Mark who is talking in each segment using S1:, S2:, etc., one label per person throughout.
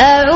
S1: أعوذ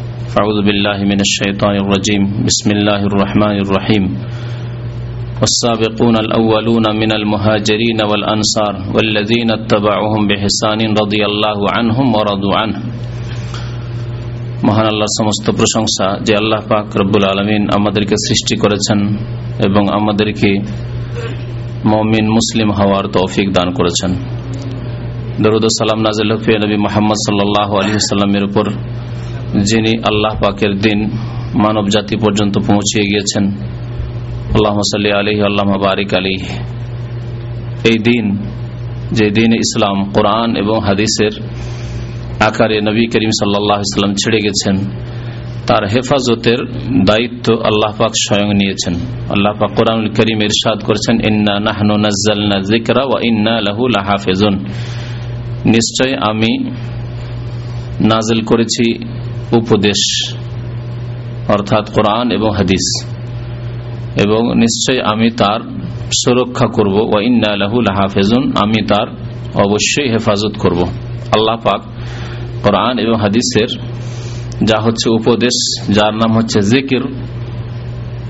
S2: فأعوذ بالله من الشيطان الرجيم بسم الله الرحمن الرحيم والسابقون الأولون من المهاجرين والأنصار والذين اتبعوهم بحسان رضي الله عنهم ورضوا عنه মহান আল্লাহর সমস্ত প্রশংসা যে আল্লাহ পাক রব্বুল আলমিন আমাদেরকে সৃষ্টি করেছেন এবং আমাদেরকে মমিন মুসলিম হওয়ার তৌফিক দান করেছেন দরুদ সালাম নাজিল হফিয়া নবী মোহাম্মদ সাল্লাহ আলী সাল্লামের উপর যিনি আল্লাহ পাকের দিন মানব জাতি পর্যন্ত পৌঁছিয়ে গিয়েছেন। আল্লাহ সাল্লি আলী আল্লাহ বারিক আলী এই দিন, যে দিন ইসলাম, কোরআন এবং হাদিসের আকারে নবী করিম সাল্লাম ছেড়ে গেছেন, তার হেফাজতের দায়িত্ব আল্লাহ পাক স্বয়ং নিয়েছেন। আল্লাহ পাক কোরআন করিম ইরশাদ করেছেন, ইন্না নাহনু নাজ্জালনা যিকরা ওয়া ইন্না লাহু লাহাফিজুন। নিশ্চয় আমি নাজিল করেছি উপদেশ, অর্থাৎ কোরআন এবং হাদিস। এবং নিশ্চয় আমি তার সুরক্ষা করব। ওয়া ইন্না লাহু লাহাফিজুন, আমি তার অবশ্যই হেফাজত করব। আল্লাহ পাক কোরআন এবং হাদিসের যা হচ্ছে উপদেশ, যার নাম হচ্ছে জিকির,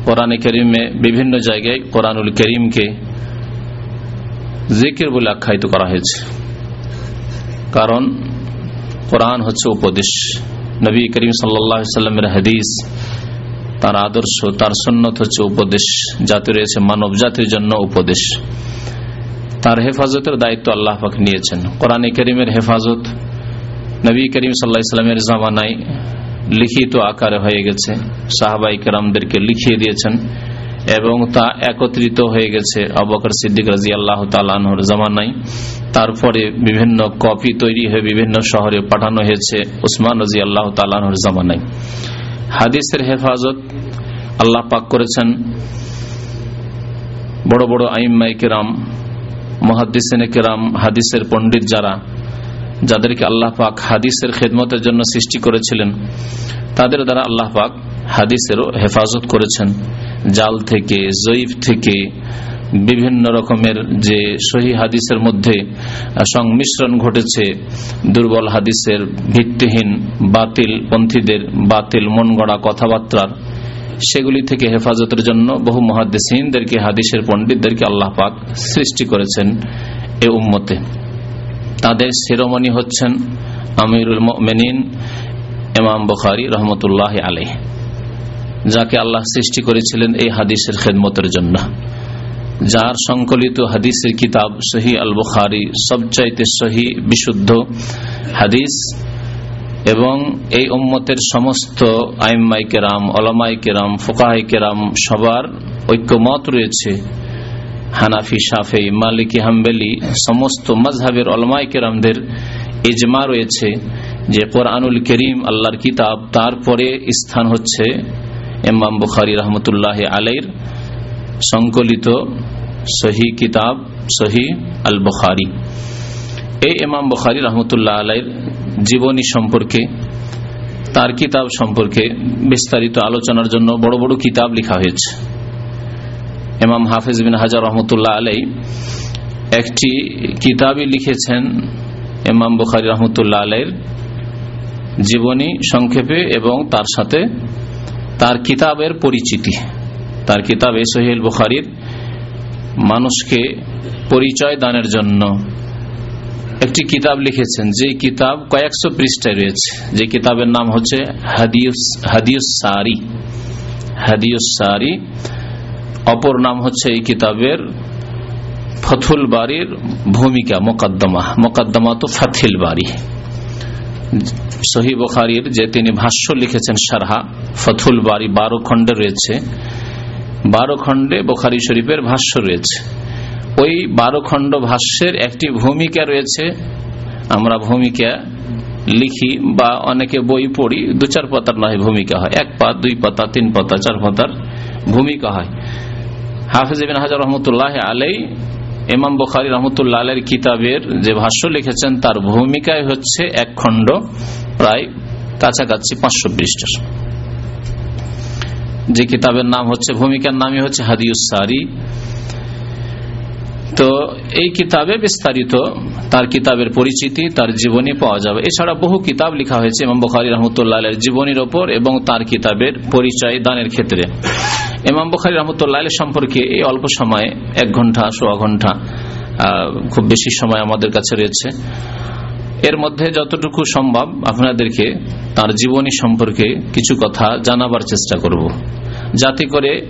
S2: কোরআন করিমে বিভিন্ন জায়গায় কোরআনুল করিমকে জিকির বলে আখ্যায়িত করা হয়েছে। কারণ কোরআন হচ্ছে উপদেশ। নবী করিম সাল্লামের হাদিস, তার আদর্শ, তার সন্ন্যত হচ্ছে উপদেশ জাতি রয়েছে মানব জাতির জন্য উপদেশ। তার হেফাজতের দায়িত্ব আল্লাহ পাক নিয়েছেন। কোরআনে করিমের হেফাজত নবী করিম সাল্লাহ ইসলামের জামানায় লিখিত আকারে হয়ে গেছে। সাহাবাই কেরামদেরকে লিখিয়ে দিয়েছেন। এবং তা একত্রিত হয়ে গেছে আবকর সিদ্দিক রাজি আল্লাহ তালাহর জামানায়। তারপরে বিভিন্ন কপি তৈরি হয়ে বিভিন্ন শহরে পাঠানো হয়েছে উসমান রাজি আল্লাহ তালাহর জামানায়। হাদিসের হেফাজত আল্লাহ পাক করেছেন। বড় বড় আইম্মাই কেরাম মহাদিসেন কেরাম, হাদিসের পণ্ডিত যারা, যাদেরকে আল্লাহ পাক হাদিসের খেদমতের জন্য সৃষ্টি করেছিলেন, তাদের দ্বারা আল্লাহ পাক হাদিসেরও হেফাজত করেছেন। জাল থেকে, জয়ীফ থেকে, বিভিন্ন রকমের যে সহি হাদিসের মধ্যে সংমিশ্রণ ঘটেছে। দুর্বল হাদিসের ভিত্তিহীন, বাতিল পন্থীদের বাতিল মন গড়া কথাবার্তার, সেগুলি থেকে হেফাজতের জন্য বহু মহাদিসদেরকে হাদিসের পণ্ডিতদেরকে আল্লাহ পাক সৃষ্টি করেছেন এ উম্মতে। তাদের শিরোমণি হচ্ছেন আমিরুল মেনিন এমাম বখারি রহমতুল্লাহ আলী যাকে আল্লাহ সৃষ্টি করেছিলেন এই হাদিসের খেদমতের জন্য। যার সংকলিত হাদিসের কিতাব সহি আল বুখারি সবচাইতে সহি, বিশুদ্ধ হাদিস এবং এই উম্মতের সমস্ত আইম্মাই কেরাম অলমাই কেরাম ফোকাহাই কেরাম সবার ঐক্যমত রয়েছে। হানাফি সাফে মালিকি, হাম্বেলি সমস্ত মজহাবের অলমাই কেরামদের ইজমা রয়েছে যে কোরআনুল করিম আল্লাহর কিতাব তারপরে স্থান হচ্ছে এমাম বুখারি রহমতুল্লাহ আলাইর সংকলিত সহি কিতাব সহি আল বখারি এই ইমাম বখারি রহমতুল্লাহ আলাইর জীবনী সম্পর্কে, তার কিতাব সম্পর্কে বিস্তারিত আলোচনার জন্য বড় বড় কিতাব লেখা হয়েছে। ইমাম হাফিজ বিন হাজার রহমতুল্লাহ আলাই একটি কিতাবই লিখেছেন ইমাম বুখারি রহমতুল্লাহ আলাইর জীবনী সংক্ষেপে এবং তার সাথে তার কিতাবের পরিচিতি। তার কিতাব সহিল বুখারির মানুষকে পরিচয় দানের জন্য একটি কিতাব লিখেছেন। যে কিতাব কয়েকশো পৃষ্ঠায় রয়েছে। যে কিতাবের নাম হচ্ছে হাদিউস সারি হাদিউস সারি অপর নাম হচ্ছে এই কিতাবের ফথুল বাড়ির ভূমিকা, মোকাদ্দমা। মোকাদ্দমা তো ফাথিল বাড়ি। সহি বখারির যে তিনি ভাষ্য লিখেছেন সারহা ফথুল বাড়ি বারো খণ্ডে রয়েছে। বারো খণ্ডে বোখারি শরীফের ভাষ্য রয়েছে। ওই বারো খণ্ড ভাষ্যের একটি ভূমিকা রয়েছে। আমরা ভূমিকা লিখি বা অনেকে বই পড়ি, দু চার পাতার নয় ভূমিকা হয়। এক পাত, দুই পাতা, তিন পাতা, চার পাতার ভূমিকা হয়। হাফিজ হাজার রহমতুল্লাহ আলাই ইমাম বখারি রহমতুল্লাহ আলের কিতাবের যে ভাষ্য লিখেছেন, তার ভূমিকায় হচ্ছে এক খণ্ড প্রায় কাছাকাছি পাঁচশো পৃষ্ঠার। যে কিতাবের নাম হচ্ছে, ভূমিকার নামই হচ্ছে হাদিউসারি তো এই কিতাবে বিস্তারিত তার কিতাবের পরিচিতি, তার জীবনী পাওয়া যাবে। এছাড়া বহু কিতাব লেখা হয়েছে ইমাম বখারি রহমতুল্লাহ জীবনীর ওপর এবং তার কিতাবের পরিচয় দানের ক্ষেত্রে। ইমাম বখারি রহমতুল্লাহ সম্পর্কে এই অল্প সময়ে এক ঘণ্টা সোয়া ঘণ্টা খুব বেশি সময় আমাদের কাছে রয়েছে। এর মধ্যে যতটুকু সম্ভব আপনাদেরকে তার জীবনী সম্পর্কে কিছু কথা জানাবার চেষ্টা করব। যাতে করে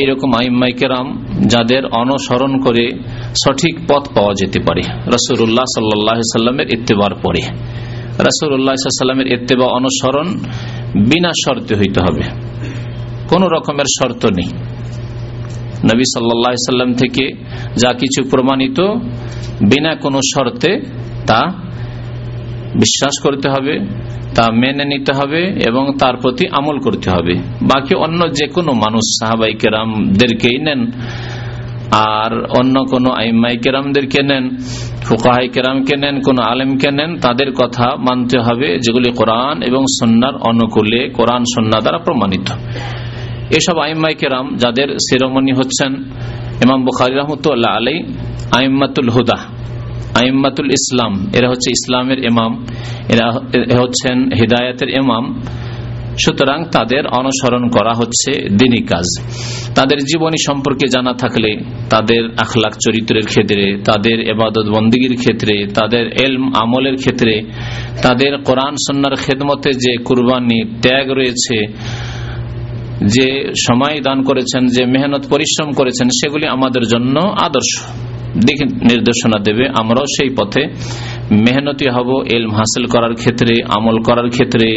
S2: এইরকম আইম্মাইকেরাম যাদের অনুসরণ করে সঠিক পথ পাওয়া যেতে পারে। রসুল্লাহ সাল্লামের ইত্তেবার পরে। রসুল্লাহ সাল্লামের ইত্তেবা অনুসরণ বিনা শর্তে হইতে হবে। কোন রকমের শর্ত নেই। নবী সাল্লাহ সাল্লাম থেকে যা কিছু প্রমাণিত, বিনা কোনো শর্তে তা বিশ্বাস করতে হবে, তা মেনে নিতে হবে এবং তার প্রতি আমল করতে হবে। বাকি অন্য যে কোনো মানুষ সাহাবাই কেরামদেরকেই নেন। আর অন্য কোনো আইমাই কেরামদেরকে নেন, ফুকাহাই কেরামকে নেন, কোন আলেমকে নেন, তাদের কথা মানতে হবে যেগুলি কোরআন এবং সন্ন্যার অনুকূলে, কোরআন সন্না দ্বারা প্রমাণিত। এসব আইমাই কেরাম যাদের শিরোমণি হচ্ছেন, ইমাম বুখারি রহমতুল্লাহ আলাই আইম্মাতুল হুদা। আইম্মাতুল ইসলাম, এরা হচ্ছে ইসলামের ইমাম, এরা হচ্ছেন হৃদায়তের ইমাম। সুতরাং তাদের অনুসরণ করা হচ্ছে দিনী কাজ। তাদের জীবনী সম্পর্কে জানা থাকলে, তাদের আখলাখ চরিত্রের ক্ষেত্রে, তাদের এবাদত বন্দীগীর ক্ষেত্রে, তাদের এলম আমলের ক্ষেত্রে, তাদের কোরআন সন্ন্যার খেদমতে যে কুরবানি ত্যাগ রয়েছে, যে সময় দান করেছেন, যে মেহনত, পরিশ্রম করেছেন, সেগুলি আমাদের জন্য আদর্শ। দিক নির্দেশনা দেবে, আমরাও সেই পথে মেহনতি হব, এলম হাসিল করার ক্ষেত্রে, আমল করার ক্ষেত্রে,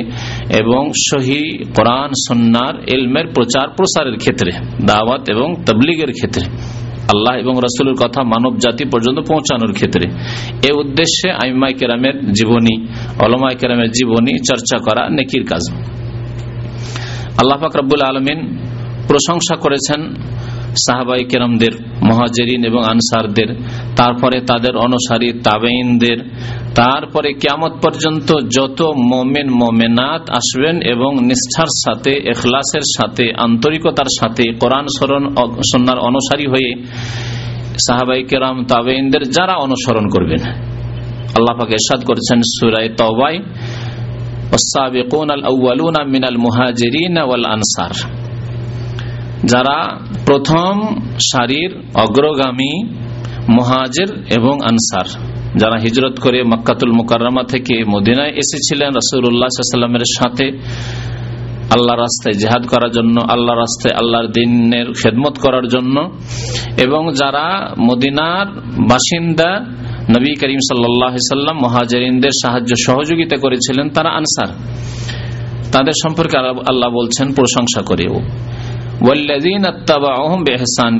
S2: এবং সহি কোরআন সন্ন্যার এলমের প্রচার প্রসারের ক্ষেত্রে, দাওয়াত এবং তবলিগের ক্ষেত্রে, আল্লাহ এবং রসুলের কথা মানব জাতি পর্যন্ত পৌঁছানোর ক্ষেত্রে। এ উদ্দেশ্যে আইমাই কেরামের জীবনী অলমাই কেরামের জীবনী চর্চা করা নেকির কাজ। আল্লাহ ফাকরাবুল আলমিন প্রশংসা করেছেন সাহাবাই কেরামদের মহাজেরিন এবং আনসারদের, তারপরে তাদের অনুসারী তাবেইনদের তারপরে কেমত পর্যন্ত যত মোমেন, মোমেনাত আসবেন এবং নিষ্ঠার সাথে এখলাসের সাথে, আন্তরিকতার সাথে, কোরআন সরণ সন্ন্যার অনুসারী হয়ে সাহাবাই কেরাম তাবেইনদের যারা অনুসরণ করবেন। আল্লাহ পাকে এরশাদ করেছেন সুরায় তবাই মিনাল মুহাজিরিন ওয়াল আনসার। যারা প্রথম সারির অগ্রগামী মহাজের এবং আনসার, যারা হিজরত করে মক্কাতুল মুকাররমা থেকে মদিনায় এসেছিলেন রসুল্লাহামের সাথে আল্লাহ রাস্তায় জেহাদ করার জন্য আল্লাহ রাস্তায় আল্লাহর দিনের খেদমত করার জন্য, এবং যারা মদিনার বাসিন্দা নবী করিম সাল্লাম মহাজরিনদের সাহায্য সহযোগিতা করেছিলেন, তারা আনসার। তাদের সম্পর্কে আল্লাহ বলছেন প্রশংসা করেও।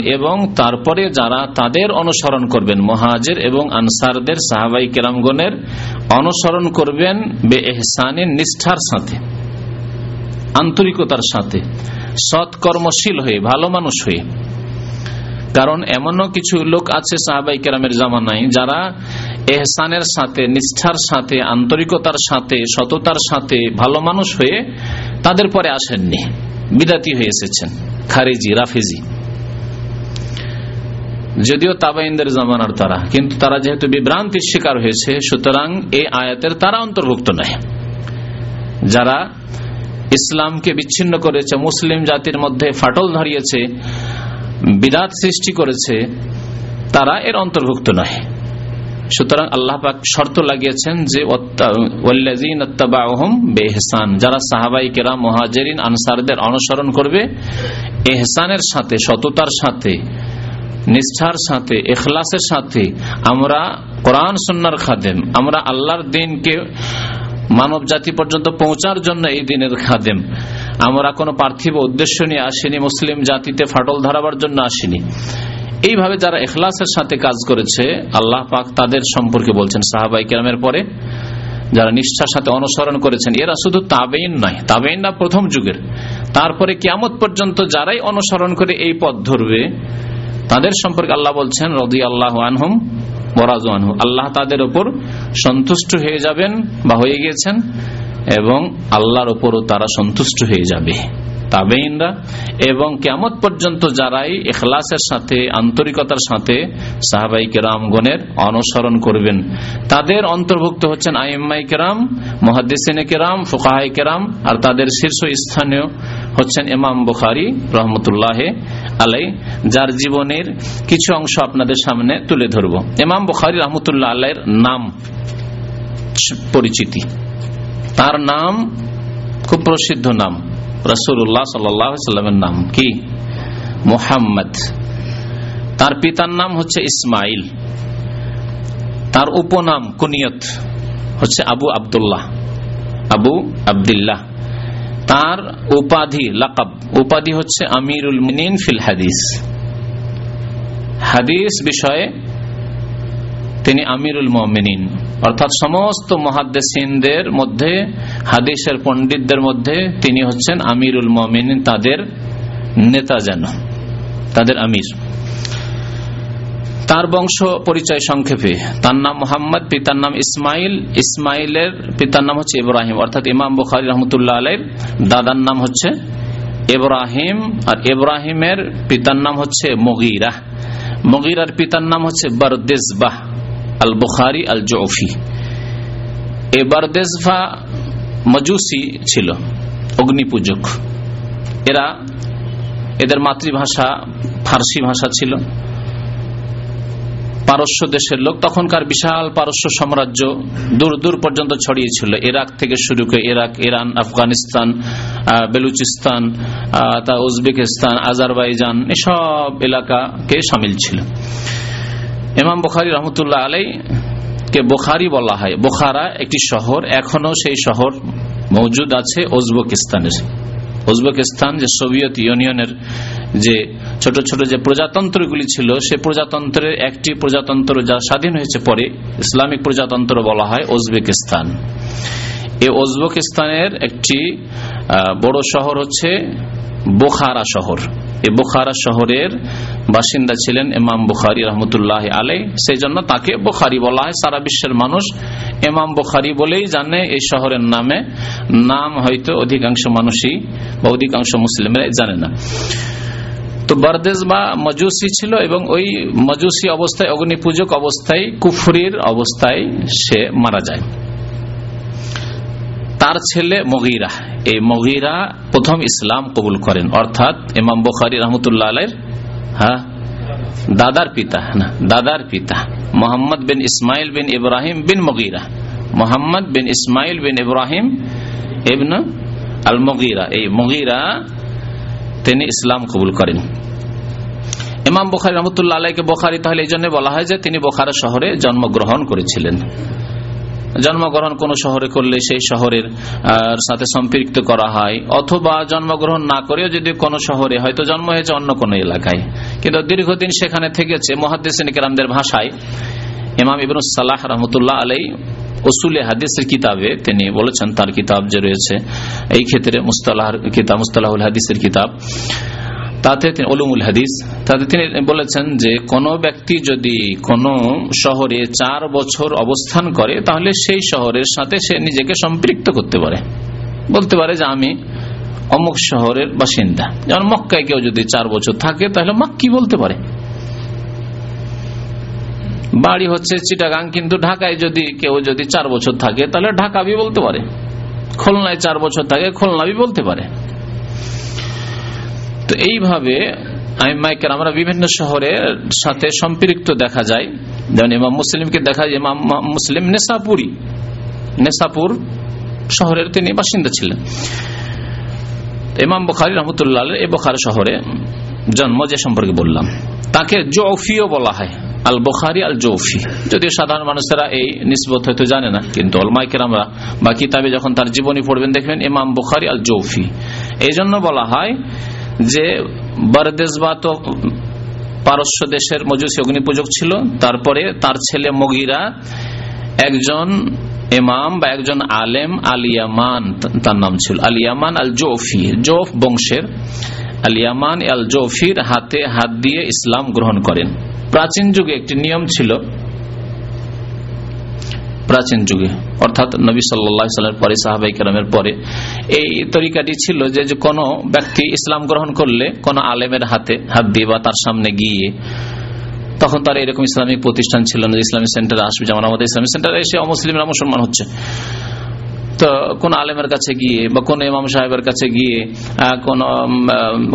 S2: এবং তারপরে যারা তাদের অনুসরণ করবেন, মহাজের এবং আনসারদের সাহাবাই কেরামগণের অনুসরণ করবেন বে এহসানের নিষ্ঠার সাথে, আন্তরিকতার সাথে, সৎকর্মশীল হয়ে, ভালো মানুষ হয়ে। কারণ এমনও কিছু লোক আছে সাহাবাই কেরামের জামানায় যারা এহসানের সাথে, নিষ্ঠার সাথে, আন্তরিকতার সাথে, সততার সাথে ভালো মানুষ হয়ে তাদের পরে আসেননি। বিদাতি হয়ে এসেছেন। খারেজি, রাফেজি। যদিও তাবাইনদের জামানার তারা, কিন্তু তারা যেহেতু বিভ্রান্তির শিকার হয়েছে, সুতরাং এই আয়াতের তারা অন্তর্ভুক্ত নয়। যারা ইসলামকে বিচ্ছিন্ন করেছে, মুসলিম জাতির মধ্যে ফাটল ধরিয়েছে বিরাট সৃষ্টি করেছে, তারা এর অন্তর্ভুক্ত নয়। সুতরাং আল্লাহ পাক শর্ত লাগিয়েছেন যে বেহসান যারা সাহাবাই কেরা মহাজেরিন, আনসারদের অনুসরণ করবে, এহসানের সাথে, সততার সাথে, নিষ্ঠার সাথে এখলাসের সাথে আমরা কোরআন সন্ন্যার খাদেম, আমরা আল্লাহর দিনকে মানব জাতি পর্যন্ত পৌঁছার জন্য এই দিনের খাদেম। আমরা কোনো পার্থিব উদ্দেশ্য নিয়ে আসিনি, মুসলিম জাতিতে ফাটল ধরাবার জন্য আসিনি। এইভাবে যারা এখলাসের সাথে কাজ করেছে, আল্লাহ পাক তাদের সম্পর্কে বলছেন সাহাবাই কেরামের পরে, যারা নিষ্ঠার সাথে অনুসরণ করেছেন, এরা শুধু তাবেইন নয় তাবেইন না প্রথম যুগের। তারপরে কিয়ামত পর্যন্ত যারাই অনুসরণ করে এই পথ ধরবে, তাদের সম্পর্কে আল্লাহ বলছেন রদি আল্লাহ আনহুম বরাজু আল্লাহ তাদের ওপর সন্তুষ্ট হয়ে যাবেন বা হয়ে গিয়েছেন এবং আল্লাহর ওপরও তারা সন্তুষ্ট হয়ে যাবে। তাবেইনরা এবং কেমত পর্যন্ত যারাই এখলাসের সাথে, আন্তরিকতার সাথে সাহাবাই কেরামগণের অনুসরণ করবেন, তাদের অন্তর্ভুক্ত হচ্ছেন আইম্মাই কেরাম মহাদিসিনে কেরাম, ফোকাহাই কেরাম আর তাদের শীর্ষ স্থানীয় হচ্ছেন ইমাম বুখারি রহমতুল্লাহ আলাই যার জীবনের কিছু অংশ আপনাদের সামনে তুলে ধরব। ইমাম বুখারি রহমতুল্লাহ আল্লাহর নাম পরিচিতি। তার নাম খুব প্রসিদ্ধ নাম। রসুল্লাহ সাল্লামের নাম কি? মোহাম্মদ। তার পিতার নাম হচ্ছে ইসমাইল। তার উপনাম কুনিয়ত হচ্ছে আবু আবদুল্লাহ। আবু আবদুল্লাহ। তার উপাধি লাকাব। উপাধি হচ্ছে আমিরুল মিনিন ফিল হাদিস। হাদিস বিষয়ে তিনি আমিরুল মমিনিন। অর্থাৎ সমস্ত মহাদ্দেসিনদের মধ্যে, হাদিসের পণ্ডিতদের মধ্যে তিনি হচ্ছেন আমিরুল মমিন তাদের নেতা যেন, তাদের আমির। তার বংশ পরিচয় সংক্ষেপে। তার নাম মোহাম্মদ, পিতার নাম ইসমাইল, ইসমাইলের পিতার নাম হচ্ছে ইব্রাহিম। অর্থাৎ ইমাম বুখারি রহমতুল্লাহ আলের দাদার নাম হচ্ছে ইব্রাহিম, আর ইব্রাহিমের পিতার নাম হচ্ছে মগিরা। মগিরার পিতার নাম হচ্ছে বারদেসবাহ। আল বুখারি আল জৌফি এ বারদেসভা মজুসি ছিল, অগ্নিপূজক। এরা এদের মাতৃভাষা ফার্সি ভাষা ছিল। পারস্য দেশের লোক তখনকার বিশাল পারস্য সাম্রাজ্য দূর দূর পর্যন্ত ছড়িয়েছিল। ইরাক থেকে শুরু করে ইরাক, ইরান, আফগানিস্তান বেলুচিস্তান তা উজবেকিস্তান, আজারবাইজান, এসব এলাকাকে সামিল ছিল। ইমাম বখারি রহমতুল্লাহ আলাই কে বোখারি বলা হয়। বোখারা একটি শহর এখনও সেই শহর মজুদ আছে উজবেকিস্তানের উজবেকিস্তান যে সোভিয়েত ইউনিয়নের যে ছোট ছোট যে প্রজাতন্ত্রগুলি ছিল, সে প্রজাতন্ত্রের একটি প্রজাতন্ত্র যা স্বাধীন হয়েছে পরে, ইসলামিক প্রজাতন্ত্র বলা হয় উজবেকিস্তান এই উজবেকিস্তানের একটি বড় শহর হচ্ছে বোখারা শহর। এই বোখারা শহরের বাসিন্দা ছিলেন এমাম বুখারি রহমতুল্লাহ আলাই সেই জন্য তাকে বোখারি বলা হয়। সারা বিশ্বের মানুষ এমাম বুখারি বলেই জানে এই শহরের নামে। নাম হয়তো অধিকাংশ মানুষই বা অধিকাংশ মুসলিমরা জানে না। তো বারদেশ বা মজুসি ছিল এবং ওই মজুসি অবস্থায় অগ্নি পূজক অবস্থায়, কুফরির অবস্থায় সে মারা যায়। তার ছেলে মগিরা। এই মগিরা প্রথম ইসলাম কবুল করেন। অর্থাৎ ইমাম বখারি রহমতুল্লাহ আলের হ্যাঁ দাদার পিতা, না, দাদার পিতা, মোহাম্মদ বিন ইসমাইল বিন ইব্রাহিম বিন মগিরা। মোহাম্মদ বিন ইসমাইল বিন ইব্রাহিম ইবন আল মগিরা এই মগিরা তিনি ইসলাম কবুল করেন। ইমাম বখারি রহমতুল্লাহ আলাইকে বখারি তাহলে এই জন্য বলা হয় যে তিনি বোখারা শহরে জন্মগ্রহণ করেছিলেন। জন্মগ্রহণ কোন শহরে করলে সেই শহরের সাথে সম্পৃক্ত করা হয়। অথবা জন্মগ্রহণ না করেও যদি কোন শহরে, হয়তো জন্ম হয়েছে অন্য কোন এলাকায়। কিন্তু দীর্ঘদিন সেখানে থেকেছে মহাদিসিন কেরামদের ভাষায়। ইমাম ইবন সালাহ রহমতুল্লাহ আলাই ওসুলে হাদিসের কিতাবে তিনি বলেছেন, তার কিতাব যে রয়েছে, এই ক্ষেত্রে মুস্তালাহ কিতাব, মুস্তালাহুল হাদিসের কিতাব। তাতে তিনি অলুমুল হাদিস, তাতে তিনি বলেছেন যে কোন ব্যক্তি যদি কোন শহরে চার বছর অবস্থান করে, তাহলে সেই শহরের সাথে সে নিজেকে সম্পৃক্ত করতে পারে। বলতে পারে যে আমি অমুক শহরের বাসিন্দা। যেমন মক্কায় কেউ যদি চার বছর থাকে, তাহলে মাক্কি বলতে পারে? বাড়ি হচ্ছে চিটাগাং, কিন্তু ঢাকায় যদি কেউ যদি চার বছর থাকে, তাহলে ঢাকাবি বলতে পারে। খুলনায় চার বছর থাকে খুলনাবি বলতে পারে। তো এইভাবে আইমাইকের আমরা বিভিন্ন শহরের সাথে সম্পৃক্ত দেখা যায়। যেমন ইমাম মুসলিমকে দেখা যায়, ইমাম মুসলিম নেশাপুরি নেশাপুর শহরের তিনি বাসিন্দা ছিলেন। ইমাম বখারি রহমতুল্লাহ এ বখার শহরে জন্ম যে সম্পর্কে বললাম। তাকে জৌফিও বলা হয় আল বখারি আল জৌফি যদিও সাধারণ মানুষেরা এই নিসবত হয়তো জানে না, কিন্তু অলমাইকের আমরা বা কিতাবে যখন তার জীবনী পড়বেন দেখবেন ইমাম বুখারি আল জৌফি এই জন্য বলা হয় যে বারদেশ বা তো পারস্য দেশের মজুসি অগ্নি পূজক ছিল, তারপরে তার ছেলে মগিরা একজন এমাম বা একজন আলেম আলিয়ামান তার নাম ছিল আলিয়ামান আল জৌফি জৌফ বংশের আলিয়ামান আল জৌফির হাতে হাত দিয়ে ইসলাম গ্রহণ করেন। প্রাচীন যুগে একটি নিয়ম ছিল প্রাচীন যুগে। অর্থাৎ নবী সাল্লামের পরে, সাহাবাই কেরামের পরে। এই তরিকাটি ছিল যে কোনো ব্যক্তি ইসলাম গ্রহণ করলে কোনো আলেমের হাতে হাত দিয়ে বা তার সামনে গিয়ে তখন তার এরকম ইসলামিক প্রতিষ্ঠান ছিল না ইসলামিক সেন্টার আসবে। যেমন আমাদের ইসলামিক সেন্টারে এসে অমুসলিমরা মুসলমান হচ্ছে। তো কোন আলেমের কাছে গিয়ে বা কোন ইমাম সাহেবের কাছে গিয়ে কোন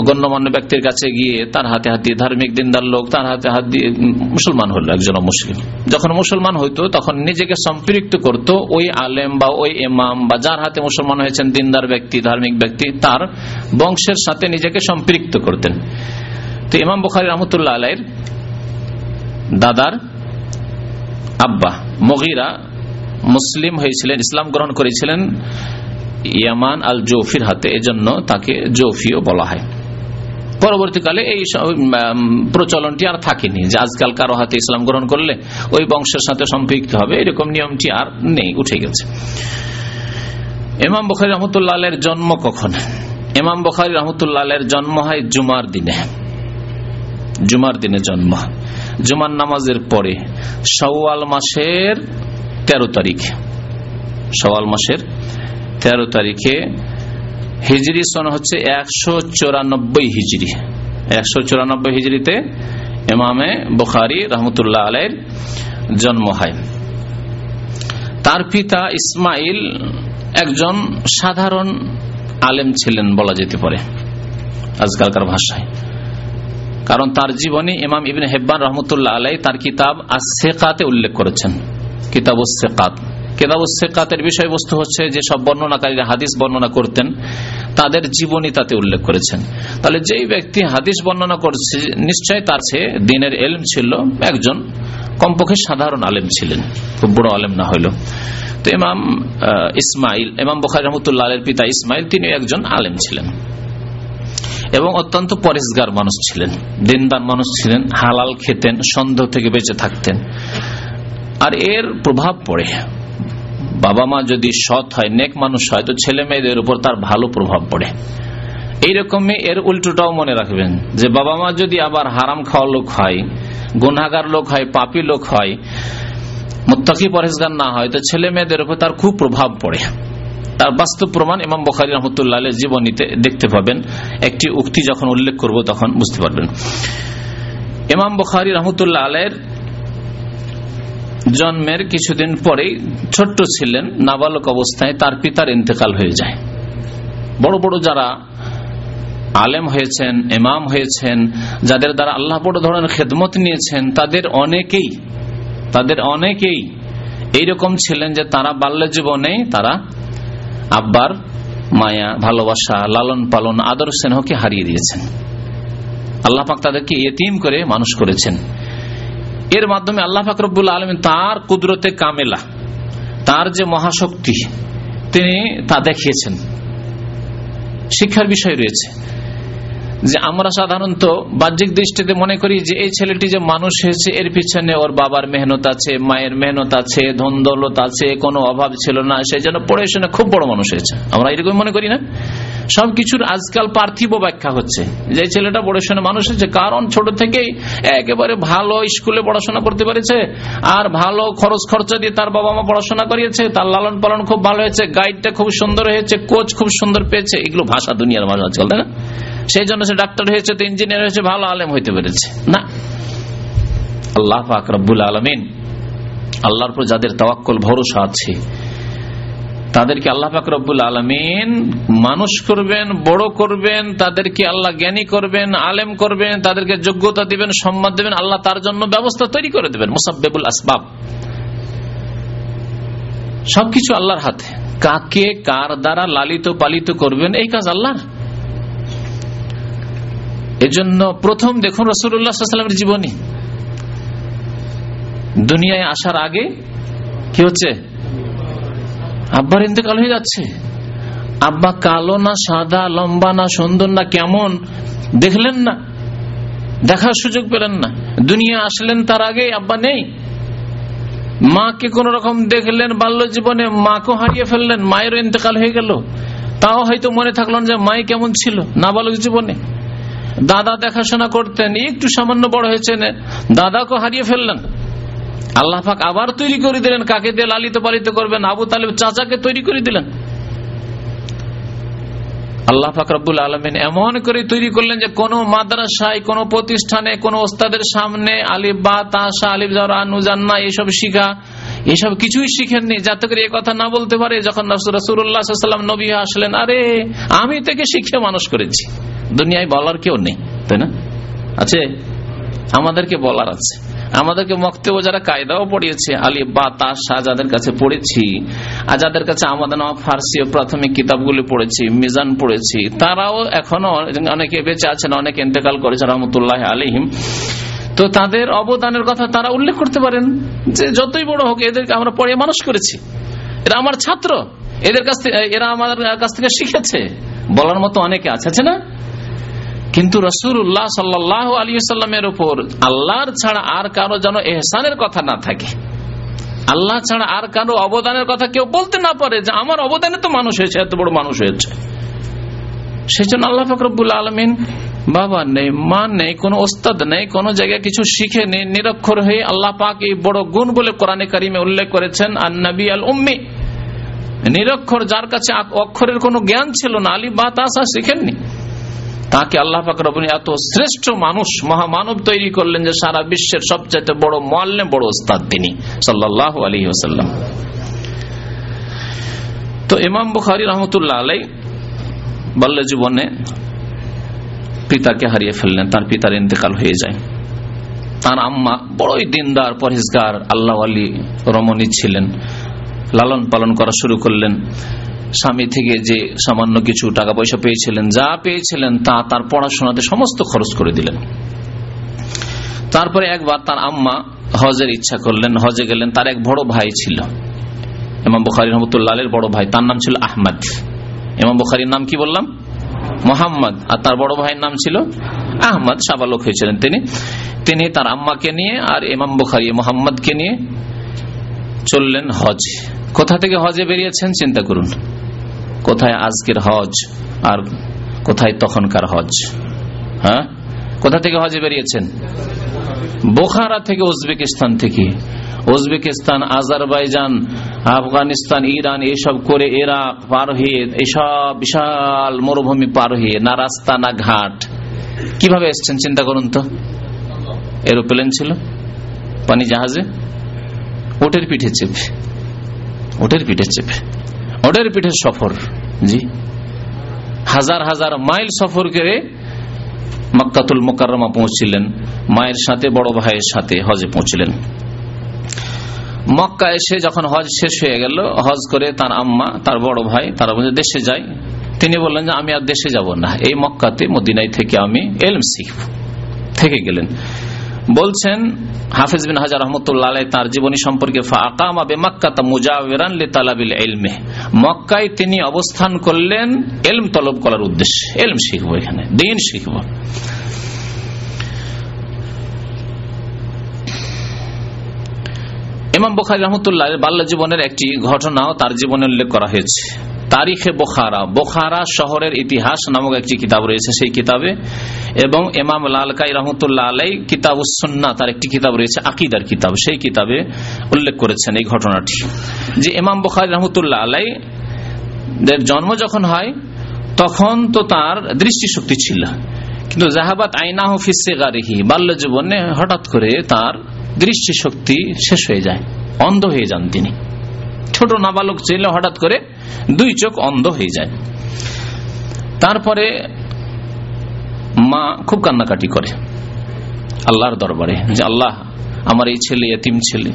S2: গণ্যমান্য ব্যক্তির কাছে গিয়ে তার হাতে হাত দিয়ে, ধার্মিক দিনদার লোক তার হাতে হাত দিয়ে মুসলমান হলো একজন মুসলিম। যখন মুসলমান হইতো, তখন নিজেকে সম্পৃক্ত করত ওই আলেম বা ওই ইমাম বা যার হাতে মুসলমান হয়েছেন দিনদার ব্যক্তি, ধার্মিক ব্যক্তি, তার বংশের সাথে নিজেকে সম্পৃক্ত করতেন। তো ইমাম বুখারি রহমতুল্লাহ আলাইর দাদার আব্বা মগিরা মুসলিম হয়েছিলেন, ইসলাম গ্রহণ করেছিলেন ইয়ামান আল জৌফির হাতে। এজন্য তাকে জৌফিও বলা হয়। পরবর্তীকালে এই প্রচলনটি আর থাকেনি যে আজকাল কারও হাতে ইসলাম গ্রহণ করলে ওই বংশের সাথে সম্পৃক্ত হবে, এরকম নিয়মটি আর নেই, উঠে গেছে। ইমাম বখারি রহমতুল্লাহ জন্ম কখন? ইমাম বখারি রহমতুল্লাহ জন্ম হয় জুমার দিনে। জুমার দিনে জন্ম। জুমার নামাজের পরে সওয়াল মাসের তেরো তারিখ, সওয়াল মাসের তেরো তারিখে হিজড়ি সন হচ্ছে একশো চৌরানব্বই হিজড়ি একশো চৌরানব্বই হিজড়িতে এমামে বুখারি রহমতুল্লাহ আলের জন্ম হয়। তার পিতা ইসমাইল একজন সাধারণ আলেম ছিলেন বলা যেতে পারে আজকালকার ভাষায়। কারণ তার জীবনী ইমাম ইবিন হেব্বান রহমতুল্লাহ আলাই তার কিতাব আসেকাতে উল্লেখ করেছেন। কিতাব সেকাত কিতাব সেকাতের বিষয়বস্তু হচ্ছে যে সব বর্ণনাকারীরা হাদিস বর্ণনা করতেন, তাদের জীবনী তাতে উল্লেখ করেছেন। তাহলে যেই ব্যক্তি হাদিস বর্ণনা করছে, নিশ্চয় তার দিনের এলম ছিল একজন কমপক্ষে সাধারণ আলেম ছিলেন, খুব বড় আলেম না হইল তো ইমাম ইসমাইল, ইমাম বখার পিতা ইসমাইল তিনি একজন আলেম ছিলেন। এবং অত্যন্ত পরেশগার মানুষ ছিলেন, দিনদার মানুষ ছিলেন, হালাল খেতেন, সন্দেহ থেকে বেঁচে থাকতেন। আর এর প্রভাব পড়ে। বাবা মা যদি সৎ হয়, নেক মানুষ হয়, তো ছেলে মেয়েদের উপর তার ভালো প্রভাব পড়ে। এইরকমই এর উল্টোটাও মনে রাখবেন, যে বাবা মা যদি আবার হারাম খাওয়া লোক হয় গুনাগার লোক হয়, পাপি লোক হয়, মুত্তাকি পরেশগার না হয়, তো ছেলে মেয়েদের উপর তার খুব প্রভাব পড়ে। তার বাস্তব প্রমাণ ইমাম বখারি রহমতুল্লাহ জীবনীতে দেখতে পাবেন। একটি উক্তি যখন উল্লেখ করব তখন বুঝতে পারবেন। ইমাম বখারি রহমতুল্লাহ আলের জন্মের কিছুদিন পরেই ছোট্ট ছিলেন, নাবালক অবস্থায় তার পিতার ইন্তেকাল হয়ে যায়। বড় বড় যারা আলেম হয়েছেন এমাম হয়েছেন, যাদের দ্বারা আল্লাহ বড় ধরনের খেদমত নিয়েছেন, তাদের অনেকেই তাদের অনেকেই এইরকম ছিলেন যে তারা বাল্য জীবনে তারা আব্বার মায়া, ভালোবাসা, লালন পালন, আদর স্নেহকে হারিয়ে দিয়েছেন। আল্লাহ পাক তাদেরকে এতিম করে মানুষ করেছেন। এর মাধ্যমে আল্লাহ ফাকরবুল আলম তার কুদরতে কামেলা, তার যে মহাশক্তি, তিনি তা দেখিয়েছেন। শিক্ষার বিষয় রয়েছে যে আমরা সাধারণত বাহ্যিক দৃষ্টিতে মনে করি যে এই ছেলেটি যে মানুষ হয়েছে, এর পিছনে ওর বাবার মেহনত আছে, মায়ের মেহনত আছে, ধন দৌলত আছে, কোনো অভাব ছিল না সেই জন্য পড়ে খুব বড় মানুষ হয়েছে। আমরা এরকম মনে করি না? সবকিছুর আজকাল পার্থিব ব্যাখ্যা হচ্ছে। যে ছেলেটা পড়াশোনা মানুষ হচ্ছে, কারণ ছোট থেকেই একেবারে ভালো স্কুলে পড়াশোনা করতে পেরেছে, আর ভালো খরচ খরচা দিয়ে তার বাবা মা পড়াশোনা করিয়েছে, তার লালন পালন খুব ভালো হয়েছে গাইডটা খুব সুন্দর হয়েছে কোচ খুব সুন্দর পেয়েছে, এগুলো ভাষা দুনিয়ার ভাষা আজকাল, তাই না? সেই জন্য সে ডাক্তার হয়েছে, তো ইঞ্জিনিয়ার হয়েছে, ভালো আলেম হইতে পেরেছে। না। আল্লাহ পাক রব্বুল আলমিন, আল্লাহর পর যাদের তাওয়াক্কল, ভরসা আছে তাদেরকে আল্লাহ পাক রব্বুল আলমিন মানুষ করবেন, বড় করবেন, তাদেরকে আল্লাহ জ্ঞানী করবেন, আলেম করবেন, তাদেরকে যোগ্যতা দিবেন, সম্মান দেবেন, আল্লাহ তার জন্য ব্যবস্থা তৈরি করে দেবেন মুসাব্বেবুল আসবাব। সবকিছু আল্লাহর হাতে। কাকে কার দ্বারা লালিত পালিত করবেন, এই কাজ আল্লাহ এজন্য প্রথম দেখুন রসুল্লাহামের জীবনী। দুনিয়ায় আসার আগে কি হচ্ছে? আব্বার ইন্তেকাল হয়ে যাচ্ছে। আব্বা কালো না, সাদা, লম্বা না, সুন্দর না, কেমন, দেখলেন না, দেখার সুযোগ পেলেন না। দুনিয়া আসলেন তার আগে, আব্বা নেই। মাকে কোন রকম দেখলেন বাল্য জীবনে মাকেও হারিয়ে ফেললেন, মায়েরও ইন্তেকাল হয়ে গেল। তাও হয়তো মনে থাকলেন যে মাই কেমন ছিল না নাবালক জীবনে। দাদা দেখাশোনা করতেন, একটু সামান্য বড় হয়েছেন দাদাকে হারিয়ে ফেললেন। আল্লাহ পাক আবার তৈরি করে দিলেন। কাকে দিয়ে লালিত পালিত করবেন? আবু তালেব চাচাকে তৈরি করে দিলেন। আল্লাহ পাক রব্বুল আলমিন এমন করে তৈরি করলেন যে, কোন মাদ্রাসায়, কোন প্রতিষ্ঠানে, কোন ওস্তাদের সামনে আলিফ বা তাসা আলিফ জান্না এইসব শিখা, এসব কিছুই শিখেননি। যাতে করে কথা না বলতে পারে, যখন রসুল্লাহাম নবী আসলেন, আরে, আমি থেকে শিখে মানুষ করেছি। দুনিয়ায় বলার কেউ নেই, তাই না? আছে? আমাদেরকে বলার আছে। আমাদেরকে মক্তেও যারা কায়দাও পড়িয়েছে, আলী বা তাসা যাদের কাছে পড়েছি, আর যাদের কাছে আমাদের ফার্সি ও প্রাথমিক কিতাবগুলি পড়েছি, মিজান পড়েছি, তারাও এখনও অনেকে বেঁচে আছেন, অনেকে ইন্তেকাল করেছে রহমতুল্লাহ আলিহিম তো তাদের অবদানের কথা তারা উল্লেখ করতে পারেন, যে যতই বড় হোক, এদেরকে আমরা পড়ে মানুষ করেছি। এরা আমার ছাত্র, এদের কাছ থেকে, এরা আমাদের কাছ থেকে শিখেছে। বলার মতো অনেকে আছে না? কিন্তু রসুল্লাহ সাল্লাহ আলী সাল্লামের উপর আল্লাহর ছাড়া আর কারও যেন এহসানের কথা না থাকে। আল্লাহ ছাড়া আর কারও অবদানের কথা কেউ বলতে না পারে যে আমার অবদানে তো মানুষ হয়েছে, এত বড় মানুষ হয়েছে। সেই জন্য আল্লাহ ফকরবুল আলমিন বাবা নেই, মা নেই, কোন ওস্তাদ নেই, কোন জায়গায় কিছু শিখে নেই, নিরক্ষর হয়ে আল্লাহ পাক এই বড় গুণ বলে কোরআনে কারিমে উল্লেখ করেছেন আর নবী আল উম্মি। নিরক্ষর যার কাছে অক্ষরের কোনো জ্ঞান ছিল না আলী বা তাসা শিখেননি। তাকে আল্লাহ পাকের এত শ্রেষ্ঠ মানুষ, মহামানব তৈরি করলেন যে সারা বিশ্বের সবচাইতে বড় মোয়াল্লে বড় ওস্তাদ তিনি সাল্লাহ আলী ওসাল্লাম তো ইমাম বুখারি রহমতুল্লাহ আলাই বাল্য জীবনে পিতাকে হারিয়ে ফেললেন, তার পিতার ইন্তেকাল হয়ে যায়। তার আম্মা বড়ই দিনদার, পরহেজগার, আল্লাহ আলী রমণী ছিলেন, লালন পালন করা শুরু করলেন। স্বামী থেকে যে সামান্য কিছু টাকা পয়সা পেয়েছিলেন, যা পেয়েছিলেন, তা তার পড়াশোনাতে সমস্ত খরচ করে দিলেন। তারপরে একবার তার আম্মা হজের ইচ্ছা করলেন, হজে গেলেন, তার এক বড় ভাই ছিল। এমাম বুখারি রহমতুল্লাহের বড় ভাই, তার নাম ছিল আহমদ। এমাম বুখারির নাম কি বললাম? মোহাম্মদ। আর তার বড় ভাইয়ের নাম ছিল আহমদ, সাবালক হয়েছিলেন তিনি। তিনি তার আম্মাকে নিয়ে আর এমাম বুখারি মোহাম্মদকে নিয়ে চললেন হজ। কোথা থেকে হজে বেরিয়েছেন চিন্তা করুন। কোথায় আজকের হজ আর কোথায় তখনকার হজ? হ্যাঁ? কোথা থেকে হজে বেরিয়েছেন? বোখারা থেকে, উজবেকিস্তান থেকে। উজবেকিস্তান, আজারবাইজান, আফগানিস্তান, ইরান এইসব করে এরা পার হয়ে এইসব বিশাল মরুভূমি পার হয়ে না রাস্তা, না ঘাট। কীভাবে এসছেন চিন্তা করুন তো? এরোপ্লেন ছিল, পানি জাহাজে, ওটের পিঠে চেপে। ওটের পিঠে চেপে। ওটের পিঠে সফর, জি। হাজার হাজার মাইল সফর করে মক্কাতুল মোকাররমা পৌঁছিলেন। মায়ের সাথে, বড় ভাইয়ের সাথে হজে পৌঁছিলেন। মক্কা এসে যখন হজ শেষ হয়ে গেল, হজ করে তার আম্মা, তার বড় ভাই, তারা বলছে দেশে যাই তিনি বললেন যে, আমি আর দেশে যাব না। এই মক্কাতে মদিনাই থেকে আমি এলম শিখব। থেকে গেলেন। বলছেন, হাফিজ বিন হাজার রহমতুল্লাহ তার জীবনী সম্পর্কে মক্কায় তিনি অবস্থান করলেন এলম তলব করার উদ্দেশ্যে। এলম শিখব এখানে, দিন শিখব। ইমাম বখারি রহমতুল্লাহ বাল্য জীবনের একটি ঘটনাও তার জীবনে উল্লেখ করা হয়েছে। তারিখে বোখারা। বোখারা শহরের ইতিহাস নামক একটি কিতাব রয়েছে সেই কিতাবে। এবং এমাম লালকাই রহমতুল্লাহ আলাই কিতাব উসন্না তার একটি কিতাব রয়েছে, আকিদার কিতাব। সেই কিতাবে উল্লেখ করেছেন এই ঘটনাটি। যে এমাম বখারি রহমতুল্লাহ আলাই জন্ম যখন হয়, তখন তো তার দৃষ্টিশক্তি ছিল। কিন্তু জাহাবাত আইনা হফিসে গারিহি বাল্য জীবনে হঠাৎ করে তার দৃষ্টিশক্তি শেষ হয়ে যায়, অন্ধ হয়ে যান তিনি। ছোট নাবালক ছিল হঠাৎ করে দুই চোখ অন্ধ হয়ে যায়। তারপরে মা খুব কান্নাকাটি করে আল্লাহর দরবারে যে, আল্লাহ, আমার এই ছেলে এতিম ছেলে।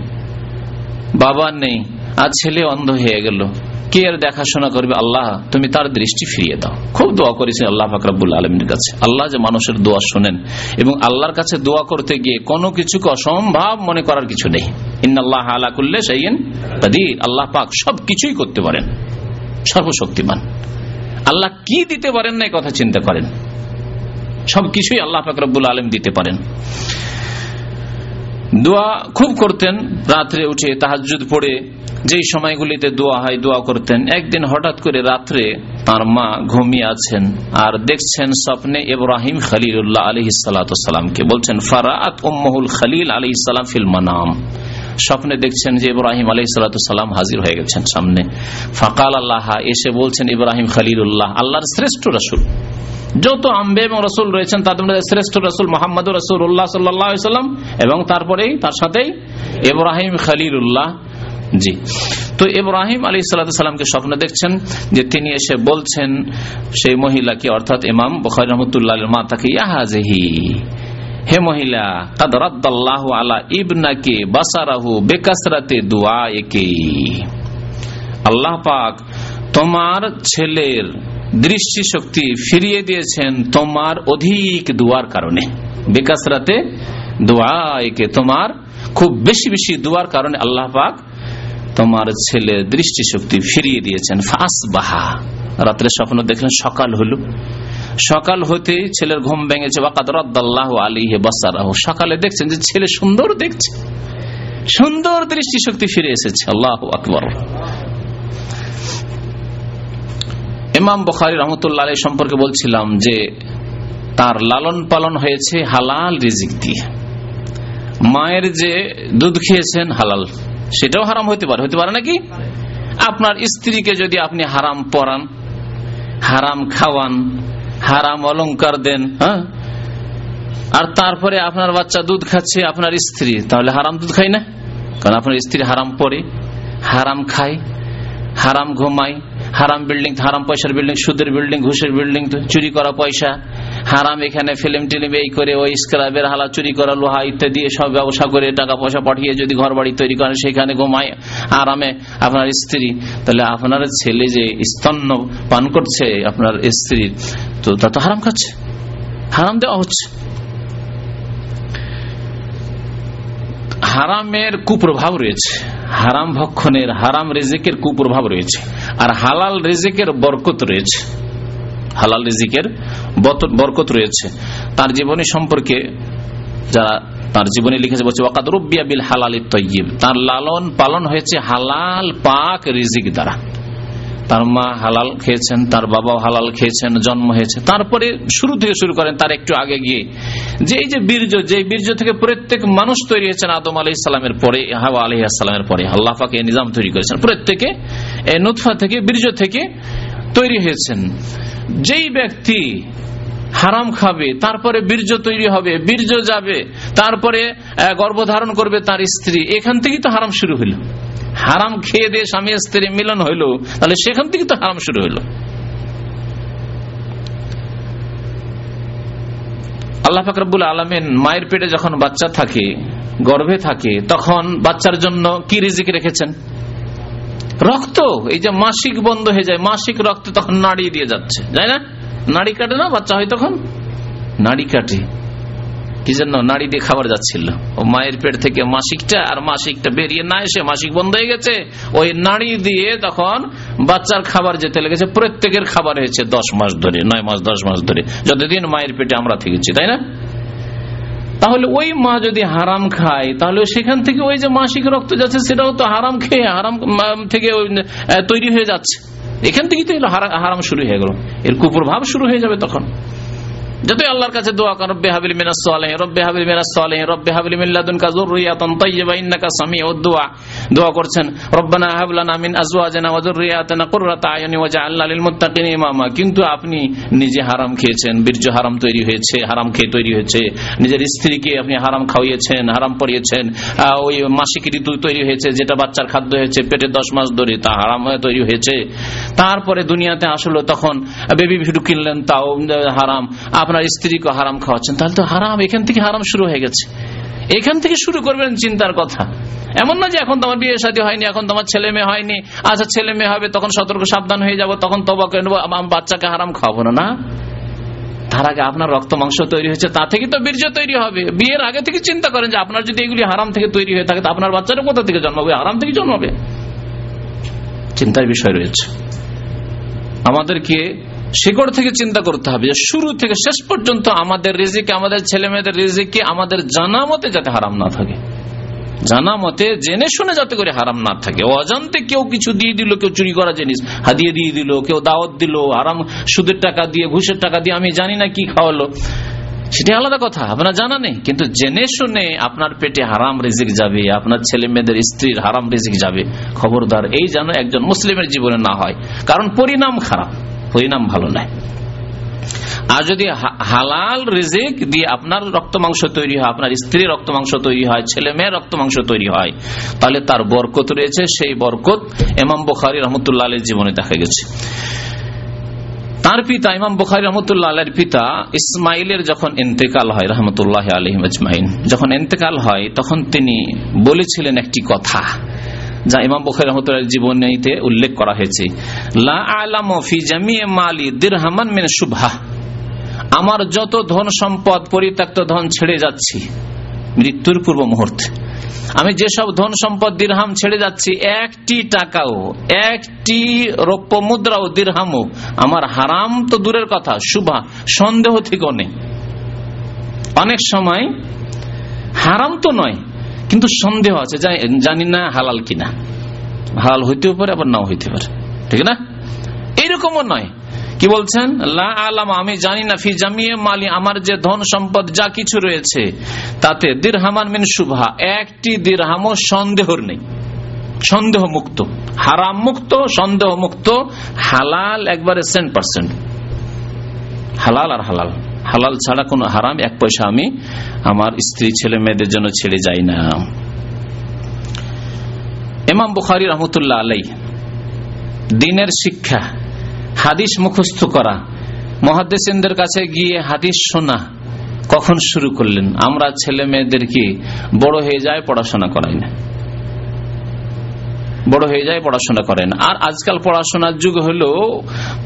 S2: বাবা নেই, আর ছেলে অন্ধ হয়ে গেল। কে আর দেখাশোনা করবে? আল্লাহ। তুমি তার দৃষ্টি ফিরিয়ে দাও। খুব দোয়া করেছে আল্লাহ ফাকরাবুল আলমীর কাছে। আল্লাহ যে মানুষের দোয়া শোনেন এবং আল্লাহর কাছে দোয়া করতে গিয়ে কোনো কিছুকে অসম্ভব মনে করার কিছু নেই। ইন্নআল্লাহ আলা করলে সেই আল্লাহ পাক সব কিছুই করতে পারেন। সর্বশক্তিমান। আল্লাহ কি দিতে পারেন না কথা চিন্তা করেন। সবকিছুই আল্লাহ ফাকরাবুল আলম দিতে পারেন। দোয়া খুব করতেন। রাত্রে উঠে তাহাজুদ পড়ে যেই সময়গুলিতে দোয়া হয়, দোয়া করতেন, একদিন হঠাৎ করে রাত্রে তার মা ঘুমিয়ে আছেন আর দেখছেন স্বপ্নে ইব্রাহিম খালিল্লাহ আলহ সালামকে বলছেন ফারাত উম্মহুল খালিল আলহ ইসালাম ফিল মানাম। স্বপ্নে দেখছেন যে ইব্রাহিম আলহ সালাম হাজির হয়ে গেছেন সামনে। ফাকাল আল্লাহ এসে বলছেন, ইব্রাহিম খালিল্লাহ আল্লাহর শ্রেষ্ঠ রসুল। যত আম্বে এবং রসুল রয়েছেন, তাদের মধ্যে শ্রেষ্ঠ রসুল মোহাম্মদ রসুল উল্লাহ সাল্লাম এবং তারপরেই তার সাথেই ইব্রাহিম খালিল উল্লাহ জি। তো ইব্রাহিম আলী সাল্লামকে স্বপ্ন দেখছেন যে তিনি এসে বলছেন, সেই মহিলাকে অর্থাৎ ইমাম বখার রহমতুল্লাহ মা, তাকে ইয়াহাজেহি? হে মহিলা কাদরাদ্দাল্লাহ আলা ইবনাকে বাসারাহু বেকাসরাতে দোয়া একে আল্লাহ পাক তোমার ছেলের দৃষ্টি শক্তি ফিরিয়ে দিয়েছেন তোমার অধিক দুয়ার কারণে। বেকাসরাতে দোয়া একে তোমার খুব বেশি বেশি দুয়ার কারণে আল্লাহ পাক তোমার ছেলে দৃষ্টিশক্তি ফিরিয়ে দিয়েছেন। ফাঁস বাহা রাত্রে স্বপ্ন দেখলেন সকাল হলো। সকাল হতে ছেলের ঘুম ভেঙেছে। সকালে দেখছেন যে ছেলে সুন্দর দেখছে। সুন্দর দৃষ্টিশক্তি ফিরে এসেছে। আল্লাহ আকবর। ইমাম বখারি রহমতুল্লাহ সম্পর্কে বলছিলাম যে তার লালন পালন হয়েছে হালাল রিজিক দিয়ে। মায়ের যে দুধ খেয়েছেন হালাল। সেটাও হারাম হইতে পারে। হইতে পারে নাকি আপনার স্ত্রীকে যদি আপনি হারাম পরান, হারাম খাওয়ান, হারাম অলংকার দেন হ্যাঁ? আর তারপরে আপনার বাচ্চা দুধ খাচ্ছে আপনার স্ত্রী, তাহলে হারাম দুধ খাই না? কারণ আপনার স্ত্রী হারাম পরে, হারাম খায়, হারাম ঘুমায় হারাম বিল্ডিং হারাম পয়সার বিল্ডিং সুদের বিল্ডিং ঘুষের বিল্ডিং চুরি করা পয়সা, হারাম এখানে ফিল্ম টিলিম এই করে ওই স্ক্রাবের হালা চুরি করা, লোহা ইত্যাদি, সব ব্যবসা করে টাকা পয়সা পাঠিয়ে যদি ঘর বাড়ি তৈরি করেন, সেখানে ঘুমায় আরামে আপনার স্ত্রী। তাহলে আপনার ছেলে যে স্তন্য পান করছে আপনার স্ত্রীর তো তা তো হারাম খাচ্ছে। হারাম দেওয়া হচ্ছে। হারামের কুপ্রভাব রয়েছে। হারাম ভক্ষণের, হারাম রেজেকের কুপ্রভাব রয়েছে। আর হালাল রেজেকের বরকত রয়েছে। হালাল রেজিকের বরকত রয়েছে। তার জীবনী সম্পর্কে যারা তার জীবনে লিখেছে, বলছে, ওয়াকাদ বিল হালাল তৈব তার লালন পালন হয়েছে হালাল পাক রিজিক দ্বারা। তার মা হালাল খেয়েছেন, তার বাবাও হালাল খেয়েছেন, জন্ম হয়েছে। তারপরে শুরু থেকে শুরু করেন, তার একটু আগে গিয়ে। যে এই যে বীর্য যে বীর্য থেকে প্রত্যেক মানুষ তৈরি হয়েছেন আদম আলি ইসলামের পরে, হাওয়া আলি আসসালামের পরে। আল্লাহ পাকে নিজাম তৈরি করেছেন। প্রত্যেকে নুৎফা থেকে, বীর্য থেকে তৈরি হয়েছেন। যেই ব্যক্তি হারাম খাবে, তারপরে বীর্য তৈরি হবে, বীর্য যাবে, তারপরে গর্ভধারণ করবে তার স্ত্রী, এখান থেকেই তো হারাম শুরু হইল হারাম খেয়ে দিয়ে স্বামী স্ত্রী মিলন হইল, তাহলে সেখান থেকে তো হারাম শুরু হইল। আল্লাহ ফাকরাবুল আলমেন মায়ের পেটে যখন বাচ্চা থাকে, গর্ভে থাকে, তখন বাচ্চার জন্য কি রিজিক রেখেছেন? রক্ত, এই যে মাসিক বন্ধ হয়ে যায়, মাসিক রক্ত তখন নাড়িয়ে দিয়ে যাচ্ছে, তাই না? নাড়ি কাটে না বাচ্চা হয় তখন? নাড়ি কাটে। কি জন্য নাড়ি দিয়ে খাবার যাচ্ছিল? ও মায়ের পেট থেকে মাসিকটা আর মাসিকটা বেরিয়ে না এসে মাসিক বন্ধ হয়ে গেছে। ওই নাড়ি দিয়ে তখন বাচ্চার খাবার যেতে লেগেছে, প্রত্যেকের খাবার হয়েছে দশ মাস ধরে, নয় মাস, দশ মাস ধরে। যতদিন মায়ের পেটে আমরা থেকেছি, তাই না? তাহলে ওই মা যদি হারাম খায়, তাহলে সেখান থেকে ওই যে মাসিক রক্ত যাচ্ছে, সেটাও তো হারাম খেয়ে, হারাম থেকে তৈরি হয়ে যাচ্ছে। এখান থেকেই তো হারাম শুরু হয়ে গেল। এর কুপ্রভাব শুরু হয়ে যাবে তখন। আল্লাহর কাছে দোয়া কর, রব্বে হাবিল মিনাস সালেহ রব্বে হাবিল মিনাস সালেহ রব্বে হাবিল কা যুররিয়াতান তাইয়্যিবা ইন্নাকা সামিউদ দোয়া। করছেন, রব্বানা হাব লানা মিন আজওয়াজিনা ওয়া যুররিয়াতিনা কুররাতা আয়ুনি লিল মুত্তাকিনা ইমামা। কিন্তু আপনি নিজে হারাম খেয়েছেন, বীর্য হারাম তৈরি হয়েছে, হারাম খেয়ে তৈরি হয়েছে। নিজের স্ত্রীকে আপনি হারাম খাওয়িয়েছেন, হারাম পড়িয়েছেন। ওই মাসিক ঋতু তৈরি হয়েছে, যেটা বাচ্চার খাদ্য হয়েছে, পেটে দশ মাস ধরে তা হারাম হয়ে তৈরি হয়েছে। তারপরে দুনিয়াতে আসলো, তখন বেবি ভিডু কিনলেন, তাও হারাম। আপনার স্ত্রীকে হারাম খাওয়াচ্ছেন, তাহলে তো হারাম, এখান থেকে হারাম শুরু হয়ে গেছে। এখান থেকে শুরু করবেন চিন্তার কথা। এমন না যে এখন তোমার বিয়ে সাথে হয়নি, এখন তোমার ছেলে মেয়ে হয়নি আচ্ছা ছেলে মেয়ে হবে, তখন সতর্ক সাবধান হয়ে যাব, তখন তবা করে নেব বাচ্চাকে হারাম খাওয়াবো না তার আগে আপনার রক্ত মাংস তৈরি হয়েছে, তা থেকে তো বীর্য তৈরি হবে। বিয়ের আগে থেকে চিন্তা করেন যে আপনার যদি এগুলি হারাম থেকে তৈরি হয়ে থাকে, তো আপনার বাচ্চারা কোথা থেকে জন্মাবে? হারাম থেকে জন্মাবে। চিন্তার বিষয় রয়েছে। আমাদেরকে শিকড় থেকে চিন্তা করতে হবে শুরু থেকে শেষ পর্যন্ত আমাদের রিজিকে, আমাদের ছেলে মেয়েদের রিজিকে আমাদের জানা মতে যাতে হারাম না থাকে? জানা মতে, জেনে শুনে যাতে করে হারাম না থাকে। অজান্তে কেউ কিছু দিয়ে দিল, কেউ চুরি করা জিনিস, হাদিয়ে দিয়ে দিল, কেউ দাওয়াত দিল আরাম সুদের টাকা দিয়ে, ঘুষের টাকা দিয়ে, আমি জানি না কি খাওয়ালো। সেটা আলাদা কথা, আপনার জানা নেই। কিন্তু জেনে শুনে আপনার পেটে হারাম রিজিক যাবে, আপনার ছেলে মেয়েদের স্ত্রীর হারাম রিজিক যাবে। খবরদার, এই যেন একজন মুসলিমের জীবনে না হয়। কারণ পরিণাম খারাপ। পরিণাম ভালো নয় আর যদি হালাল রিজিক দিয়ে আপনার রক্ত মাংস তৈরি হয়, আপনার স্ত্রীর রক্ত মাংস তৈরি হয়, ছেলে মেয়ের রক্ত মাংস তৈরি হয়, তাহলে তার বরকত রয়েছে। সেই বরকত এমাম বখারি রহমতুল্লাহ জীবনে দেখা গেছে। তার পিতা ইমাম বুখারি রহমতুল্লাহ আলের পিতা ইসমাইলের যখন ইন্তেকাল হয়, রহমতুল্লাহ আলহিম আজমাইন, যখন ইন্তেকাল হয়, তখন তিনি বলেছিলেন একটি কথা। যা ইমাম বুখারি রহমতুল্লাহ জীবনীতে উল্লেখ করা হয়েছে। লা জামিয়ে মালি দিরহামান মিন আমার যত ধন সম্পদ, পরিত্যক্ত ধন ছেড়ে যাচ্ছি, মৃত্যুর পূর্ব মুহূর্তে। আমি যেসব ধন সম্পদ, দিরহাম ছেড়ে যাচ্ছি, একটি টাকাও, একটি রৌপ্য মুদ্রাও, দিরহামও আমার হারাম তো দূরের কথা শুভা সন্দেহ নেই। অনেক সময় হারাম তো নয় কিন্তু সন্দেহ আছে, জানি না হালাল কিনা। হালাল হইতেও পারে, আবার নাও হইতে পারে। ঠিক না? এইরকমও নয়। কি বলছেন? লা আলাম, আমি জানি না, ফি জামিয়ে মালি, আমার যে ধন সম্পদ যা কিছু রয়েছে, তাতে দিরহামান মিন শুভা, একটি দিরহামও সন্দেহর নেই। সন্দেহ মুক্ত হারাম মুক্ত সন্দেহ মুক্ত হালাল একবারে সেন্ট পার্সেন্ট হালাল আর হালাল। হালাল ছাড়া কোন হারাম, এক পয়সা আমি আমার স্ত্রী, ছেলে মেয়েদের জন্য ছেড়ে যাই না। এমাম বুখারি রহমতুল্লাহ আলাই দিনের শিক্ষা, হাদিস মুখস্থ করা মহাদেসেনদের কাছে গিয়ে হাদিস শোনা, কখন শুরু করলেন? আমরা ছেলে মেয়েদেরকে বড় হয়ে যায় পড়াশোনা করাই না? বড় হয়ে যায় পড়াশোনা করেন আর আজকাল পড়াশোনার যুগ হলো,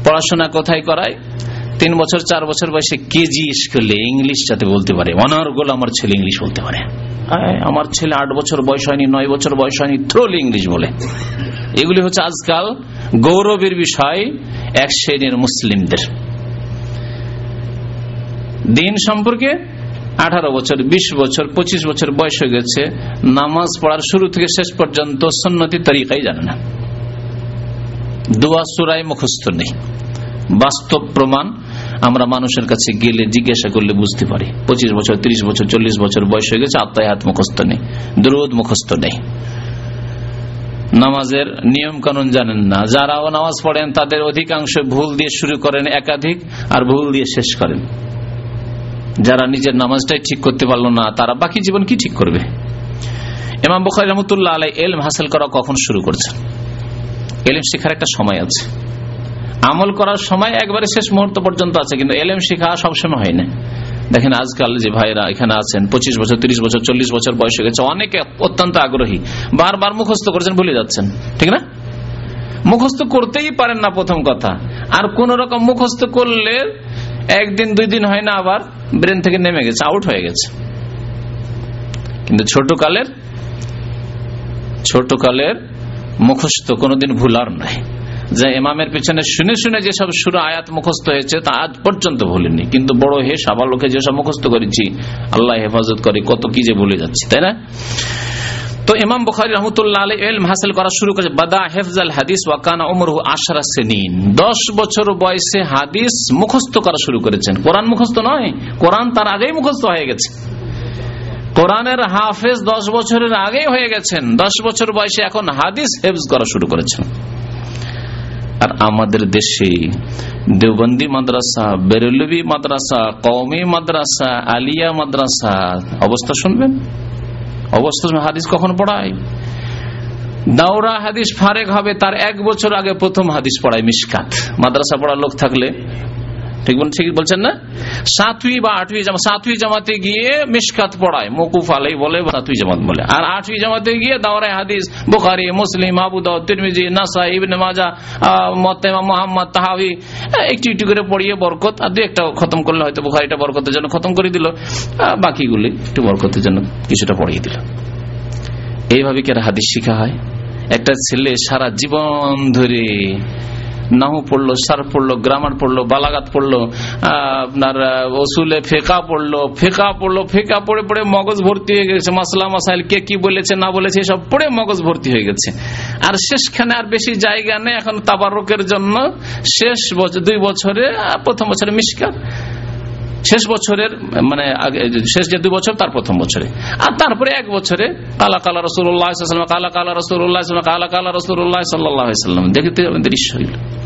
S2: পড়াশোনা কোথায় করায়? তিন বছর, চার বছর বয়সে কেজি স্কুলে ইংলিশ যাতে বলতে পারে। অনার্গল আমার ছেলে ইংলিশ বলতে পারে। আমার ছেলে আট বছর বয়স হয়নি, নয় বছর বয়স হয়নি থ্রোল ইংলিশ বলে। এগুলি হচ্ছে আজকাল গৌরবের বিষয় এক শ্রেণির মুসলিমদের। দিন সম্পর্কে আঠারো বছর ২০ বছর ২৫ বছর বয়স হয়ে গেছে। নামাজ পড়ার শুরু থেকে শেষ পর্যন্ত সন্ন্যতি তরিকাই জানে না। দোয়া সুরাই মুখস্থ নেই। বাস্তব প্রমাণ আমরা মানুষের কাছে গেলে জিজ্ঞাসা করলে বুঝতে পারি। পঁচিশ বছর ৩০ বছর, চল্লিশ বছর বয়স হয়ে গেছে, আত্মায় হাত মুখস্থ নেই, দ্রোদ মুখস্থ নেই। নামাজের নিয়ম কানুন জানেন না। যারাও নামাজ পড়েন, তাদের অধিকাংশ ভুল দিয়ে শুরু করেন একাধিক আর ভুল দিয়ে শেষ করেন। যারা নিজের নামাজটাই ঠিক করতে পারল না, তারা বাকি জীবন কি ঠিক করবে? এমাম বুখারি রহমতুল্লাহ আলাই এলম হাসিল করা কখন শুরু করছেন? এলম শেখার একটা সময় আছে। আমল করার সময় একবারে শেষ মুহূর্ত পর্যন্ত আছে, কিন্তু এলএম শিখা সবসময় হয় না। দেখেন আজকাল যে ভাইরা এখানে আছেন, পঁচিশ বছর, তিরিশ বছর, চল্লিশ বছর বয়স হয়ে গেছে, অনেকে অত্যন্ত আগ্রহী। বারবার মুখস্থ করেছেন, ভুলে যাচ্ছেন। ঠিক না? মুখস্থ করতেই পারেন না প্রথম কথা। আর কোন রকম মুখস্থ করলে একদিন, দুই দিন হয় না, আবার ব্রেন থেকে নেমে গেছে, আউট হয়ে গেছে। কিন্তু ছোট কালের ছোট কালের মুখস্থ কোনোদিন ভুলার নাই যে ইমামের পেছনে শুনে শুনে যেসব সুর আয়াত মুখস্থ হয়েছে তা আজ পর্যন্ত ভুলিনি কিন্তু বড় হে সাবালোকে যেসব মুখস্থ করেছি, আল্লাহ হেফাজত করে, কত কি যে ভুলে যাচ্ছি, তাই না? তো ইমাম বুখারি রহমতুল্লাহ আলী এলম হাসিল করা শুরু করেছে, বাদা হেফজাল হাদিস ওয়াকানা উমর আশরা সেনিন। দশ বছর বয়সে হাদিস মুখস্থ করা শুরু করেছেন। কোরআন মুখস্থ নয়, কোরআন তার আগেই মুখস্থ হয়ে গেছে। কোরআনের হাফেজ দশ বছরের আগেই হয়ে গেছেন। দশ বছর বয়সে এখন হাদিস হেফজ করা শুরু করেছেন। আর আমাদের দেশে দেওবন্দি মাদ্রাসা, বেরুলবি মাদ্রাসা কৌমি মাদ্রাসা, আলিয়া মাদ্রাসা, অবস্থা শুনবেন? অবস্থা হাদিস কখন পড়ায়? দাওরা হাদিস ফারেক হবে, তার এক বছর আগে প্রথম হাদিস পড়ায় মিসকাত মাদ্রাসা পড়ার লোক থাকলে ঠিক ঠিক বলছেন না? সাতই বা আটই জামাত, সাতই জামাতে গিয়ে মিসকাত পড়ায় মকুফ আলাই বলে সাতই জামাত বলে। আর আটই জামাতে গিয়ে দাওরায় হাদিস, বুখারি, মুসলিম, আবু দাউদ, তিরমিজি নাসা ইবনে মাজা মতেমা মোহাম্মদ, তাহাবি একটু একটু করে পড়িয়ে বরকত, আর দু একটা খতম করলে হয়তো বুখারিটা বরকতের জন্য খতম করে দিল। বাকিগুলি একটু বরকতের জন্য কিছুটা পড়িয়ে দিল। এইভাবে কি হাদিস শিখা হয়? একটা ছেলে সারা জীবন ধরে নাহু পড়ল, সার পড়ল, গ্রামার পড়ল বালাগাত পড়ল আপনার ওসুলে ফেকা পড়ল ফেকা পড়ল, ফেকা পড়ে পড়ে মগজ ভর্তি হয়ে গেছে। মাসলা মাসাইল কে কি বলেছে, না বলেছে সব পড়ে মগজ ভর্তি হয়ে গেছে। আর শেষখানে আর বেশি জায়গা নেই এখন তাবারকের জন্য। শেষ বছর দুই বছরে প্রথম বছরে মিসকার শেষ বছরের মানে শেষ যে দুই বছর, তার প্রথম বছরে। আর তারপরে এক বছরে, কালা কালা রসুল্লাহ কালা কালা রসুল্লাহ কালা কালা রসুল্লাহ সাল্লাম দেখতে দৃশ্য হইল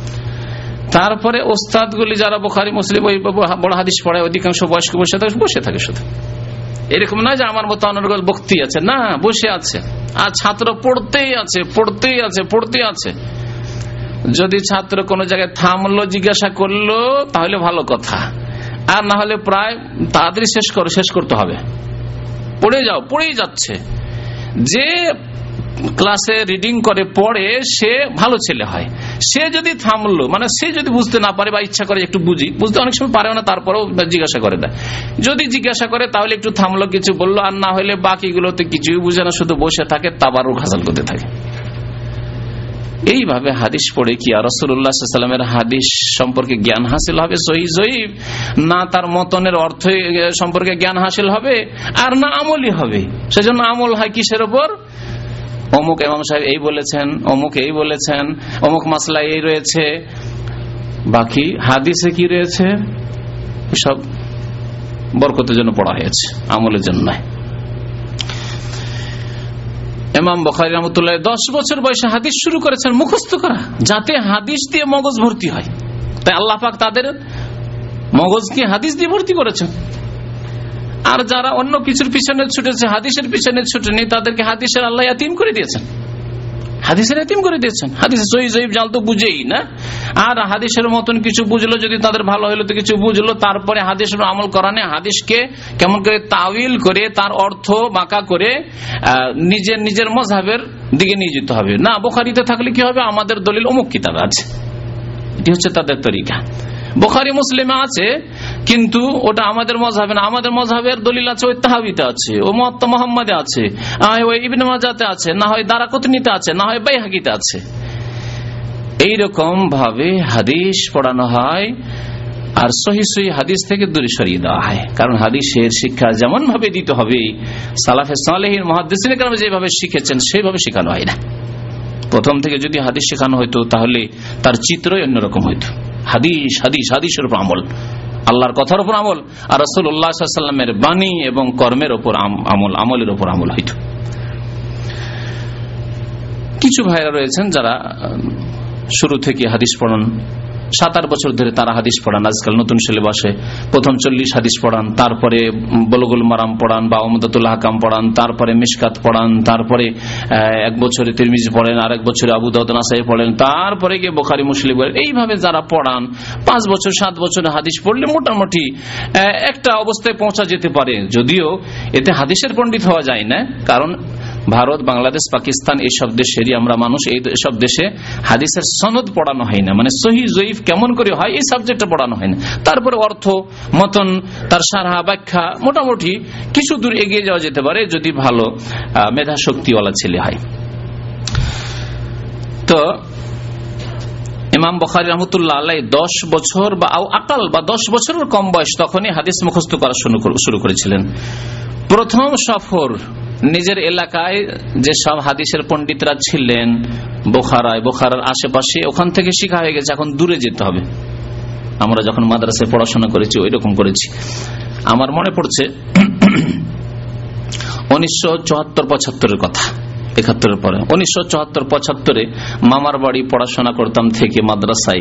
S2: তারপরে ওস্তাদগুলি যারা বোখারি, মুসলিম, ওই বড় হাদিস পড়ায় অধিকাংশ বয়স্ক বসে থাকে বসে থাকে শুধু। এরকম নয় যে আমার মতো অনর্গল ভক্তি আছে। না, বসে আছে। আর ছাত্র পড়তেই আছে পড়তেই আছে পড়তেই আছে। যদি ছাত্র কোন জায়গায় থামলো, জিজ্ঞাসা করল, তাহলে ভালো কথা। আর না হলে প্রায় তাড়াতাড়ি শেষ করে, শেষ করতে হবে। পড়ে যাও, পড়েই যাচ্ছে। যে ক্লাসে রিডিং করে, পড়ে, সে ভালো ছেলে হয়। সে যদি থামলো মানে সে যদি বুঝতে না পারে বা ইচ্ছা করে একটু বুঝি, বুঝতে অনেক সময় পারে না, তারপরেও জিজ্ঞাসা করে দেয়। যদি জিজ্ঞাসা করে, তাহলে একটু থামলো, কিছু বলল, আর না হলে বাকিগুলোতে কিছুই বুঝে না, শুধু বসে থাকে তাবারও ঘাসাল করতে থাকে। এইভাবে হাদিস পড়ে কি আর রসুল্লাহামের হাদিস সম্পর্কে জ্ঞান হাসিল হবে? সহি না তার মতনের অর্থ সম্পর্কে জ্ঞান হাসিল হবে আর না আমলই হবে? সেজন্য আমল হয় কিসের ওপর? অমুক এমাম সাহেব এই বলেছেন, অমুক এই বলেছেন, অমুক মাসলা এই রয়েছে। বাকি হাদিসে কি রয়েছে? সব বরকতের জন্য পড়া হয়েছে আমলের জন্য। নয় এমাম বখারি রহমতুল্লাহ দশ বছর বয়সে হাদিস শুরু করেছেন, মুখস্থ করা। যাতে হাদিস দিয়ে মগজ ভর্তি হয়। তাই আল্লাহ পাক তাদের মগজকে হাদিস দিয়ে ভর্তি করেছেন। আর যারা অন্য কিছুর পিছনে ছুটেছে, হাদিসের পিছনে ছুটেনি, তাদেরকে হাদিসের আল্লাহ করে দিয়েছেন। হাদিসের এতিম করে দিয়েছেন। হাদিস সহি জয়ীব জাল তো বুঝেই, না? আর হাদিসের মতন কিছু বুঝলো, যদি তাদের ভালো হইল তো কিছু বুঝলো, তারপরে হাদিস আমল করানে হাদিসকে কেমন করে তাওয়িল করে, তার অর্থ বাঁকা করে নিজের নিজের মজাবের দিকে নিয়ে যেতে হবে। না, বোখারিতে থাকলে কি হবে? আমাদের দলিল অমুক কিতাব আছে। এটি হচ্ছে তাদের তরিকা। বোখারি মুসলিমে আছে, কিন্তু ওটা আমাদের মজাবে না। আমাদের মজাবের দলিল আছে, ওই তাহাবিতে আছে, ও মত মোহাম্মদে আছে ওই ইবিন মাজাতে আছে, না হয় দারাকতনিতে আছে, না হয় বাইহাকিতে আছে। এইরকম ভাবে হাদিস পড়ানো হয়, আর সহি সহি হাদিস থেকে দূরে সরিয়ে দেওয়া হয়। কারণ হাদিসের শিক্ষা যেমন ভাবে দিতে হবে, সালাফে সালেহীন মহাদিসিন যেভাবে শিখেছেন, সেইভাবে শেখানো হয় না। প্রথম থেকে যদি হাদিস শেখানো হইতো, তাহলে তার চিত্রই অন্যরকম হইতো। হাদিস হাদিস, হাদিসের উপর আমল। আল্লাহর কথার উপর আমল আর রসুল্লাহামের বাণী এবং কর্মের ওপর আমল, আমলের ওপর আমল হইত। কিছু ভাইরা রয়েছেন যারা শুরু থেকে হাদিস পড়ান। সাত আট বছর ধরে তারা হাদিস পড়ান। আজকাল নতুন সিলেবাসে প্রথম চল্লিশ হাদিস পড়ান, তারপরে বলগুল মারাম পড়ান বা অমদাতুল হাকাম পড়ান, তারপরে মিসকাত পড়ান, তারপরে এক বছরে তিরমিজ পড়েন, আরেক বছরে আবু দাউদ্দাসাই পড়েন, তারপরে গিয়ে বোখারি, মুসলিম এইভাবে যারা পড়ান, পাঁচ বছর, সাত বছরে হাদিস পড়লে মোটামুটি একটা অবস্থায় পৌঁছা যেতে পারে। যদিও এতে হাদিসের পণ্ডিত হওয়া যায় না, কারণ ভারত, বাংলাদেশ, পাকিস্তান এইসব দেশেরই আমরা মানুষ। এই সব দেশে হাদিসের সনদ পড়ানো হয় না। মানে সহি জয়ীফ কেমন করে হয়, এই সাবজেক্টটা পড়ানো হয় না। তারপরে অর্থ, মতন, তার সারা ব্যাখ্যা, মোটামুটি কিছু দূর এগিয়ে যাওয়া যেতে পারে যদি ভালো মেধা শক্তিওয়ালা ছেলে হয়। তো, ইমাম বখারি রহমতুল্লাহ আল্লাহ দশ বছর বা আকাল বা দশ বছরের কম বয়স তখনই হাদিস মুখস্থ করা শুরু করেছিলেন। প্রথম সফর নিজের এলাকায় যে সব হাদিসের পন্ডিতরা ছিলেন, বোখারায়, বোখারার আশেপাশে, ওখান থেকে শিখা হয়ে গেছে, এখন দূরে যেতে হবে। আমরা যখন মাদ্রাসায় পড়াশোনা করেছি ওই রকম করেছি। আমার মনে পড়ছে উনিশশো চুয়াত্তর পঁচাত্তরের কথা। একাত্তরের পরে। উনিশশো চুয়াত্তর পঁচাত্তরে মামার বাড়ি পড়াশোনা করতাম থেকে মাদ্রাসায়।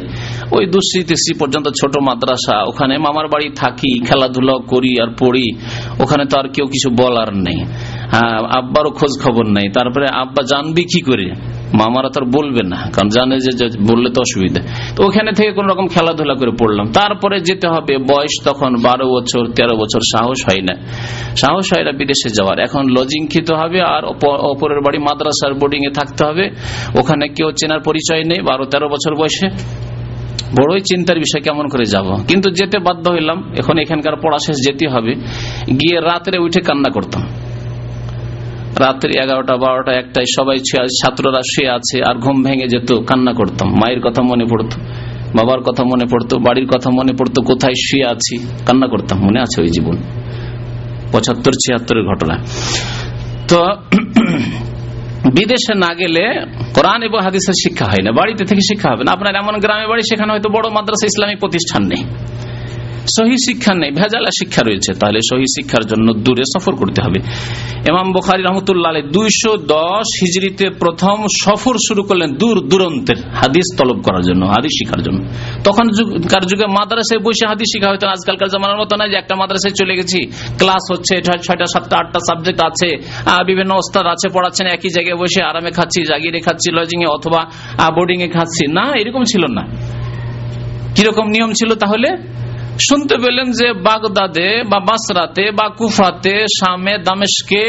S2: ওই দুশ্রী পর্যন্ত ছোট মাদ্রাসা ওখানে মামার বাড়ি থাকি খেলাধুলা করি আর পড়ি। ওখানে তো আর কেউ কিছু বলার নেই। হ্যাঁ, আব্বারও খোঁজ খবর নেই। তারপরে আব্বা জানবি কি করে? মামারা তো বলবে না, কারণ জানে যে বললে তো অসুবিধা। তো ওখানে থেকে কোন রকম খেলাধুলা করে পড়লাম। তারপরে যেতে হবে, বয়স তখন বারো বছর, তেরো বছর, সাহস হয় না। সাহস হয় না বিদেশে যাওয়ার। এখন লজিং খেতে হবে আর অপরের বাড়ি মাদ্রাসার বোর্ডিং এ থাকতে হবে। ওখানে কেউ চেনার পরিচয় নেই, বারো, তেরো বছর বয়সে। বড়ই চিন্তার বিষয় কেমন করে যাব। কিন্তু যেতে বাধ্য হইলাম। এখন এখানকার পড়া শেষ, যেতে হবে। গিয়ে রাত্রে উঠে কান্না করতাম। রাত্রি এগারোটা, বারোটা একটাই সবাই ছাত্ররা শুয়ে আছে, আর ঘুম ভেঙে যেত, কান্না করতাম মায়ের কথা মনে পড়তো, বাবার কথা মনে পড়তো, বাড়ির কথা মনে পড়তো, কোথায় শুয়ে আছি, কান্না করতাম, মনে আছে ওই জীবন। পঁচাত্তর, ছিয়াত্তরের ঘটনা। তো, বিদেশে না গেলে কোরআন এবং হাদিসের শিক্ষা হয় না, বাড়িতে থেকে শিক্ষা হবে না। আপনার এমন গ্রামে বাড়ি, সেখানে হয়তো বড় মাদ্রাসা, ইসলামিক প্রতিষ্ঠান নেই। সহি শিক্ষা নেই ভেজালা শিক্ষা রয়েছে। তাহলে সহি শিক্ষার জন্য দূরে সফর করতে হবে। এমাম বখারি রহমতুল্লাহ দুইশো দশ হিজড়িতে প্রথম সফর শুরু করলেন দূর দূরন্তের হাদিস তলব করার জন্য, হাদিস শিখার জন্য। তখন কার যুগে মাদ্রাসায় বসে হাদিস শিখা হয়তো আজকালকার জামানার মতো না যে একটা মাদ্রাসায় চলে গেছি, ক্লাস হচ্ছে ছয়টা, সাতটা, আটটা সাবজেক্ট আছে বিভিন্ন ওস্তাদ আছে, পড়াচ্ছেন একই জায়গায় বসে আরামে খাচ্ছি, জাগিরে খাচ্ছি লজিং এ অথবা বোর্ডিং এ খাচ্ছি। না, এরকম ছিল না। কীরকম নিয়ম ছিল তাহলে? শুনতে পেলেন যে বাগদাদে বা বাসরাতে বা কুফাতে, শামে, দামেশকে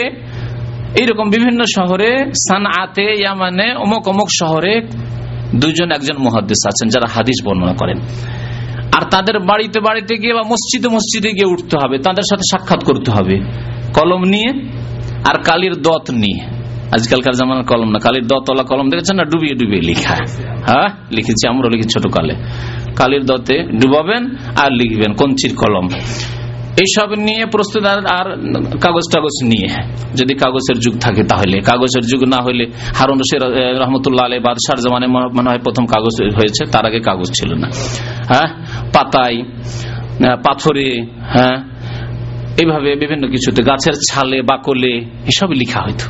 S2: এইরকম বিভিন্ন শহরে সানাতে ইয়ামানে, অমুক অমুক শহরে দুজন একজন মহাদিস আছেন যারা হাদিস বর্ণনা করেন। আর তাদের বাড়িতে বাড়িতে গিয়ে বা মসজিদে মসজিদে গিয়ে উঠতে হবে, তাদের সাথে সাক্ষাৎ করতে হবে। কলম নিয়ে আর কালির দত নিয়ে। আজকালকার জামানার কলম না, কালির দতলা কলম দেখেছেন না? ডুবিয়ে ডুবিয়ে লিখা। হ্যাঁ লিখেছি আমরা লিখি ছোট কালে কালির দতে ডুবাবেন আর লিখবেন কঞ্চির কলম। এইসব নিয়ে প্রস্তুত আর কাগজ টাগজ নিয়ে। যদি কাগজের যুগ থাকে তাহলে। কাগজের যুগ না হলে হারুন রহমতুল্লাহ আলী বাদশার জমানে মনে হয় প্রথম কাগজ হয়েছে, তার আগে কাগজ ছিল না। হ্যাঁ? পাতায় পাথরে হ্যাঁ? এইভাবে বিভিন্ন কিছুতে গাছের ছালে, বাকলে এসব লিখা হইতো।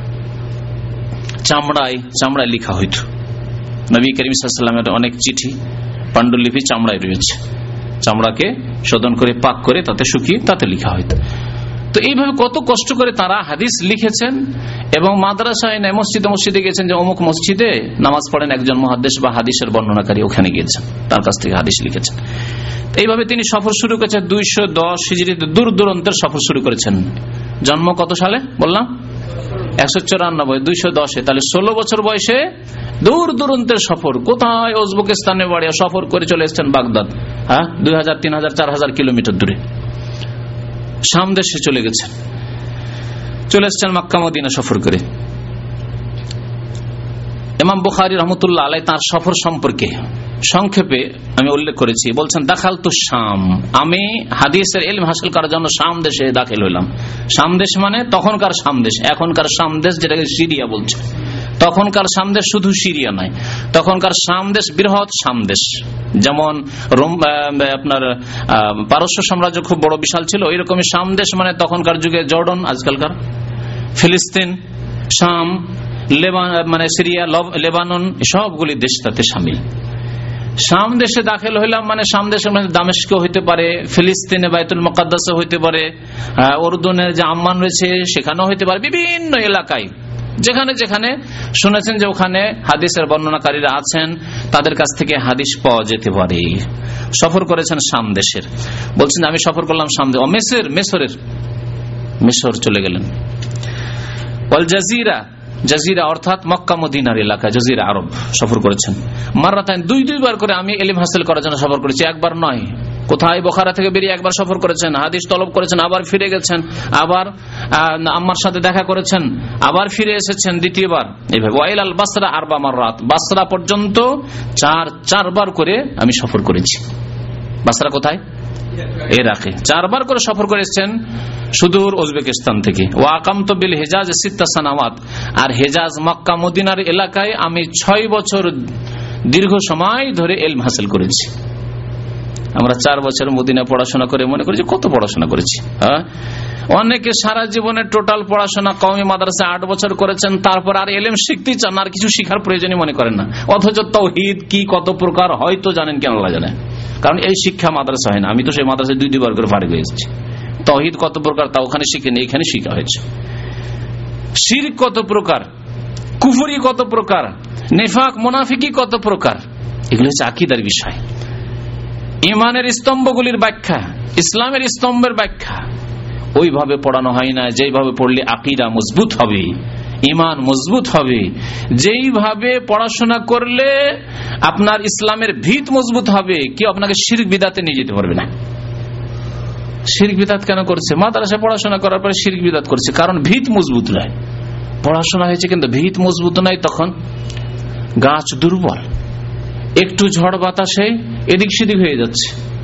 S2: চামড়ায় চামড়ায় লিখা হইত। নবী করিম অনেক চিঠি, পাণ্ডুলিপি চামড়ায় রয়েছে। চামড়াকে শোধন করে, পাক করে, তাতে শুকিয়ে তাতে লিখা হইত। তো এইভাবে কত কষ্ট করে তারা হাদিস লিখেছেন এবং মাদ্রাসায় নেয় মসজিদে মসজিদে গেছেন যে অমুক মসজিদে নামাজ পড়েন একজন মহাদেশ বা হাদিসের বর্ণনাকারী, ওখানে গিয়েছেন, তার কাছ থেকে হাদিস লিখেছেন। এইভাবে তিনি সফর শুরু করেছেন, দুইশো দশ হিজড়িতে দূর দূরান্তের সফর শুরু করেছেন। জন্ম কত সালে? বললাম। একশো চুরানব্বই, দুইশো দশে, তাহলে ষোলো বছর বয়সে দূর দূরান্তের সফর। কোথায় উজবেকিস্তানে বাড়ি সফর করে চলে এসছেন বাগদাদ? হ্যাঁ? দুই হাজার, তিন হাজার, চার হাজার কিলোমিটার দূরে। সামদেশে চলে গেছেন। চলে এসছেন মাক্কা মদিনা সফর করে। এমাম বুখারি রহমতুল্লাহ আলাই তার সফর সম্পর্কে সংক্ষেপে আমি উল্লেখ করেছি। বলছেন দাখাল তো শাম। আমি হাদিসের এলম হাসিল করার জন্য শাম দেশে দাখিল হইলাম। শাম দেশ মানে তখনকার শাম দেশ, এখনকার শাম দেশ যেটাকে সিরিয়া বলছে। তখনকার সামদেশ শুধু সিরিয়া নয়, তখনকার সামদেশ বৃহৎ সামদেশ যেমন রোম আপনার পারস্য সাম্রাজ্য খুব বড়, বিশাল ছিল ওই রকমই সামদেশ মানে তখনকার যুগে জর্ডন, আজকালকার ফিলিস্তিন, শাম মানে সিরিয়া লেবানন, সবগুলি দেশ তাতে সামিল। শাম দেশে দাখিল হইলাম মানে শাম দেশে মানে দামেস্ক হইতে পারে, ফিলিস্তিনে বাইতুল মকাদ্দাস হইতে পারে উর্দুনের যে আম্মান রয়েছে সেখানেও হইতে পারে, বিভিন্ন এলাকায়। যেখানে যেখানে শুনেছেন যে ওখানে হাদিসের বর্ণনাকারীরা আছেন, তাদের কাছ থেকে হাদিস পাওয়া যেতে পারে। সফর করেছেন শাম দেশের। বলছেন, আমি সফর করলাম শাম মেসের, মেসরের, মেসর চলে গেলেন। অল জাজিরা জাজিরা অর্থাৎ মক্কা মদিনার এলাকা, জাজিরা আরব, সফর করেছেন। মারাতাইন দুই, দুইবার করে আমি এলিম হাসিল করার জন্য সফর করেছি, একবার নয়। কোথায়? বোখারা থেকে বেরিয়ে একবার সফর করেছেন, হাদিস তলব করেছেন, আবার ফিরে গেছেন, আবার আম্মার সাথে দেখা করেছেন, আবার ফিরে এসেছেন দ্বিতীয়বার। এইভাবে, ওয়াইল আল বাসরা আরবা মার রাত বাসরা পর্যন্ত চার, চারবার করে আমি সফর করেছি। বাসরা কোথায়? এরাকে চারবার করে সফর করে এসছেন সুদূর উজবেকিস্তান থেকে। ও আকাম তো বিল হেজাজ সিত্তা সানাওয়াত। আর হেজাজ মক্কা মদিনার এলাকায় আমি ছয় বছর দীর্ঘ সময় ধরে এলম হাসিল করেছি। আমরা চার বছর মদিনা পড়াশোনা করে মনে করি কত পড়াশোনা করেছি হ্যাঁ? অনেকে সারা জীবনে টোটাল পড়াশোনা কমে মাদ্রাসা আট বছর করেছেন, তারপর আর এলেম শিখতে চান, আর কিছু শিখার প্রয়োজনই মনে করেন না। অথচ তৌহিদ কি কত প্রকার, হয়তো জানেন কেন জানে। কারণ এই শিক্ষা মাদ্রাসা হয় না। আমি তো সেই মাদ্রাসায় দুই দুবার করে ফারিক হয়ে এসেছি। তহিদ কত প্রকার তা ওখানে শিখেনি এখানে শিখা হয়েছে। শির কত প্রকার, কুফুরি কত প্রকার, নেফাক, মোনাফিকি কত প্রকার, এগুলো হচ্ছে আকিদার বিষয়। ইমানের স্তম্ভগুলির ব্যাখ্যা, ইসলামের স্তম্ভের ব্যাখ্যা। ওইভাবে পড়ানো হয় না যেভাবে পড়লে আকিদা মজবুত হবে। ইমান মজবুত হবে। যেইভাবে পড়াশোনা করলে আপনার ইসলামের ভিত মজবুত হবে, কেউ আপনাকে শির বিদাতে নিয়ে যেতে পারবে না। শির বিদাত কেন করছে? মাদ্রাসা পড়াশোনা করার পরে শির বিদাত করছে, কারণ ভিত মজবুত নয়। পড়াশোনা হয়েছে কিন্তু ভিত মজবুত নয়, তখন গাছ দুর্বল, একটু ঝড় বাতাসে এদিক সেদিক হয়ে যাচ্ছে।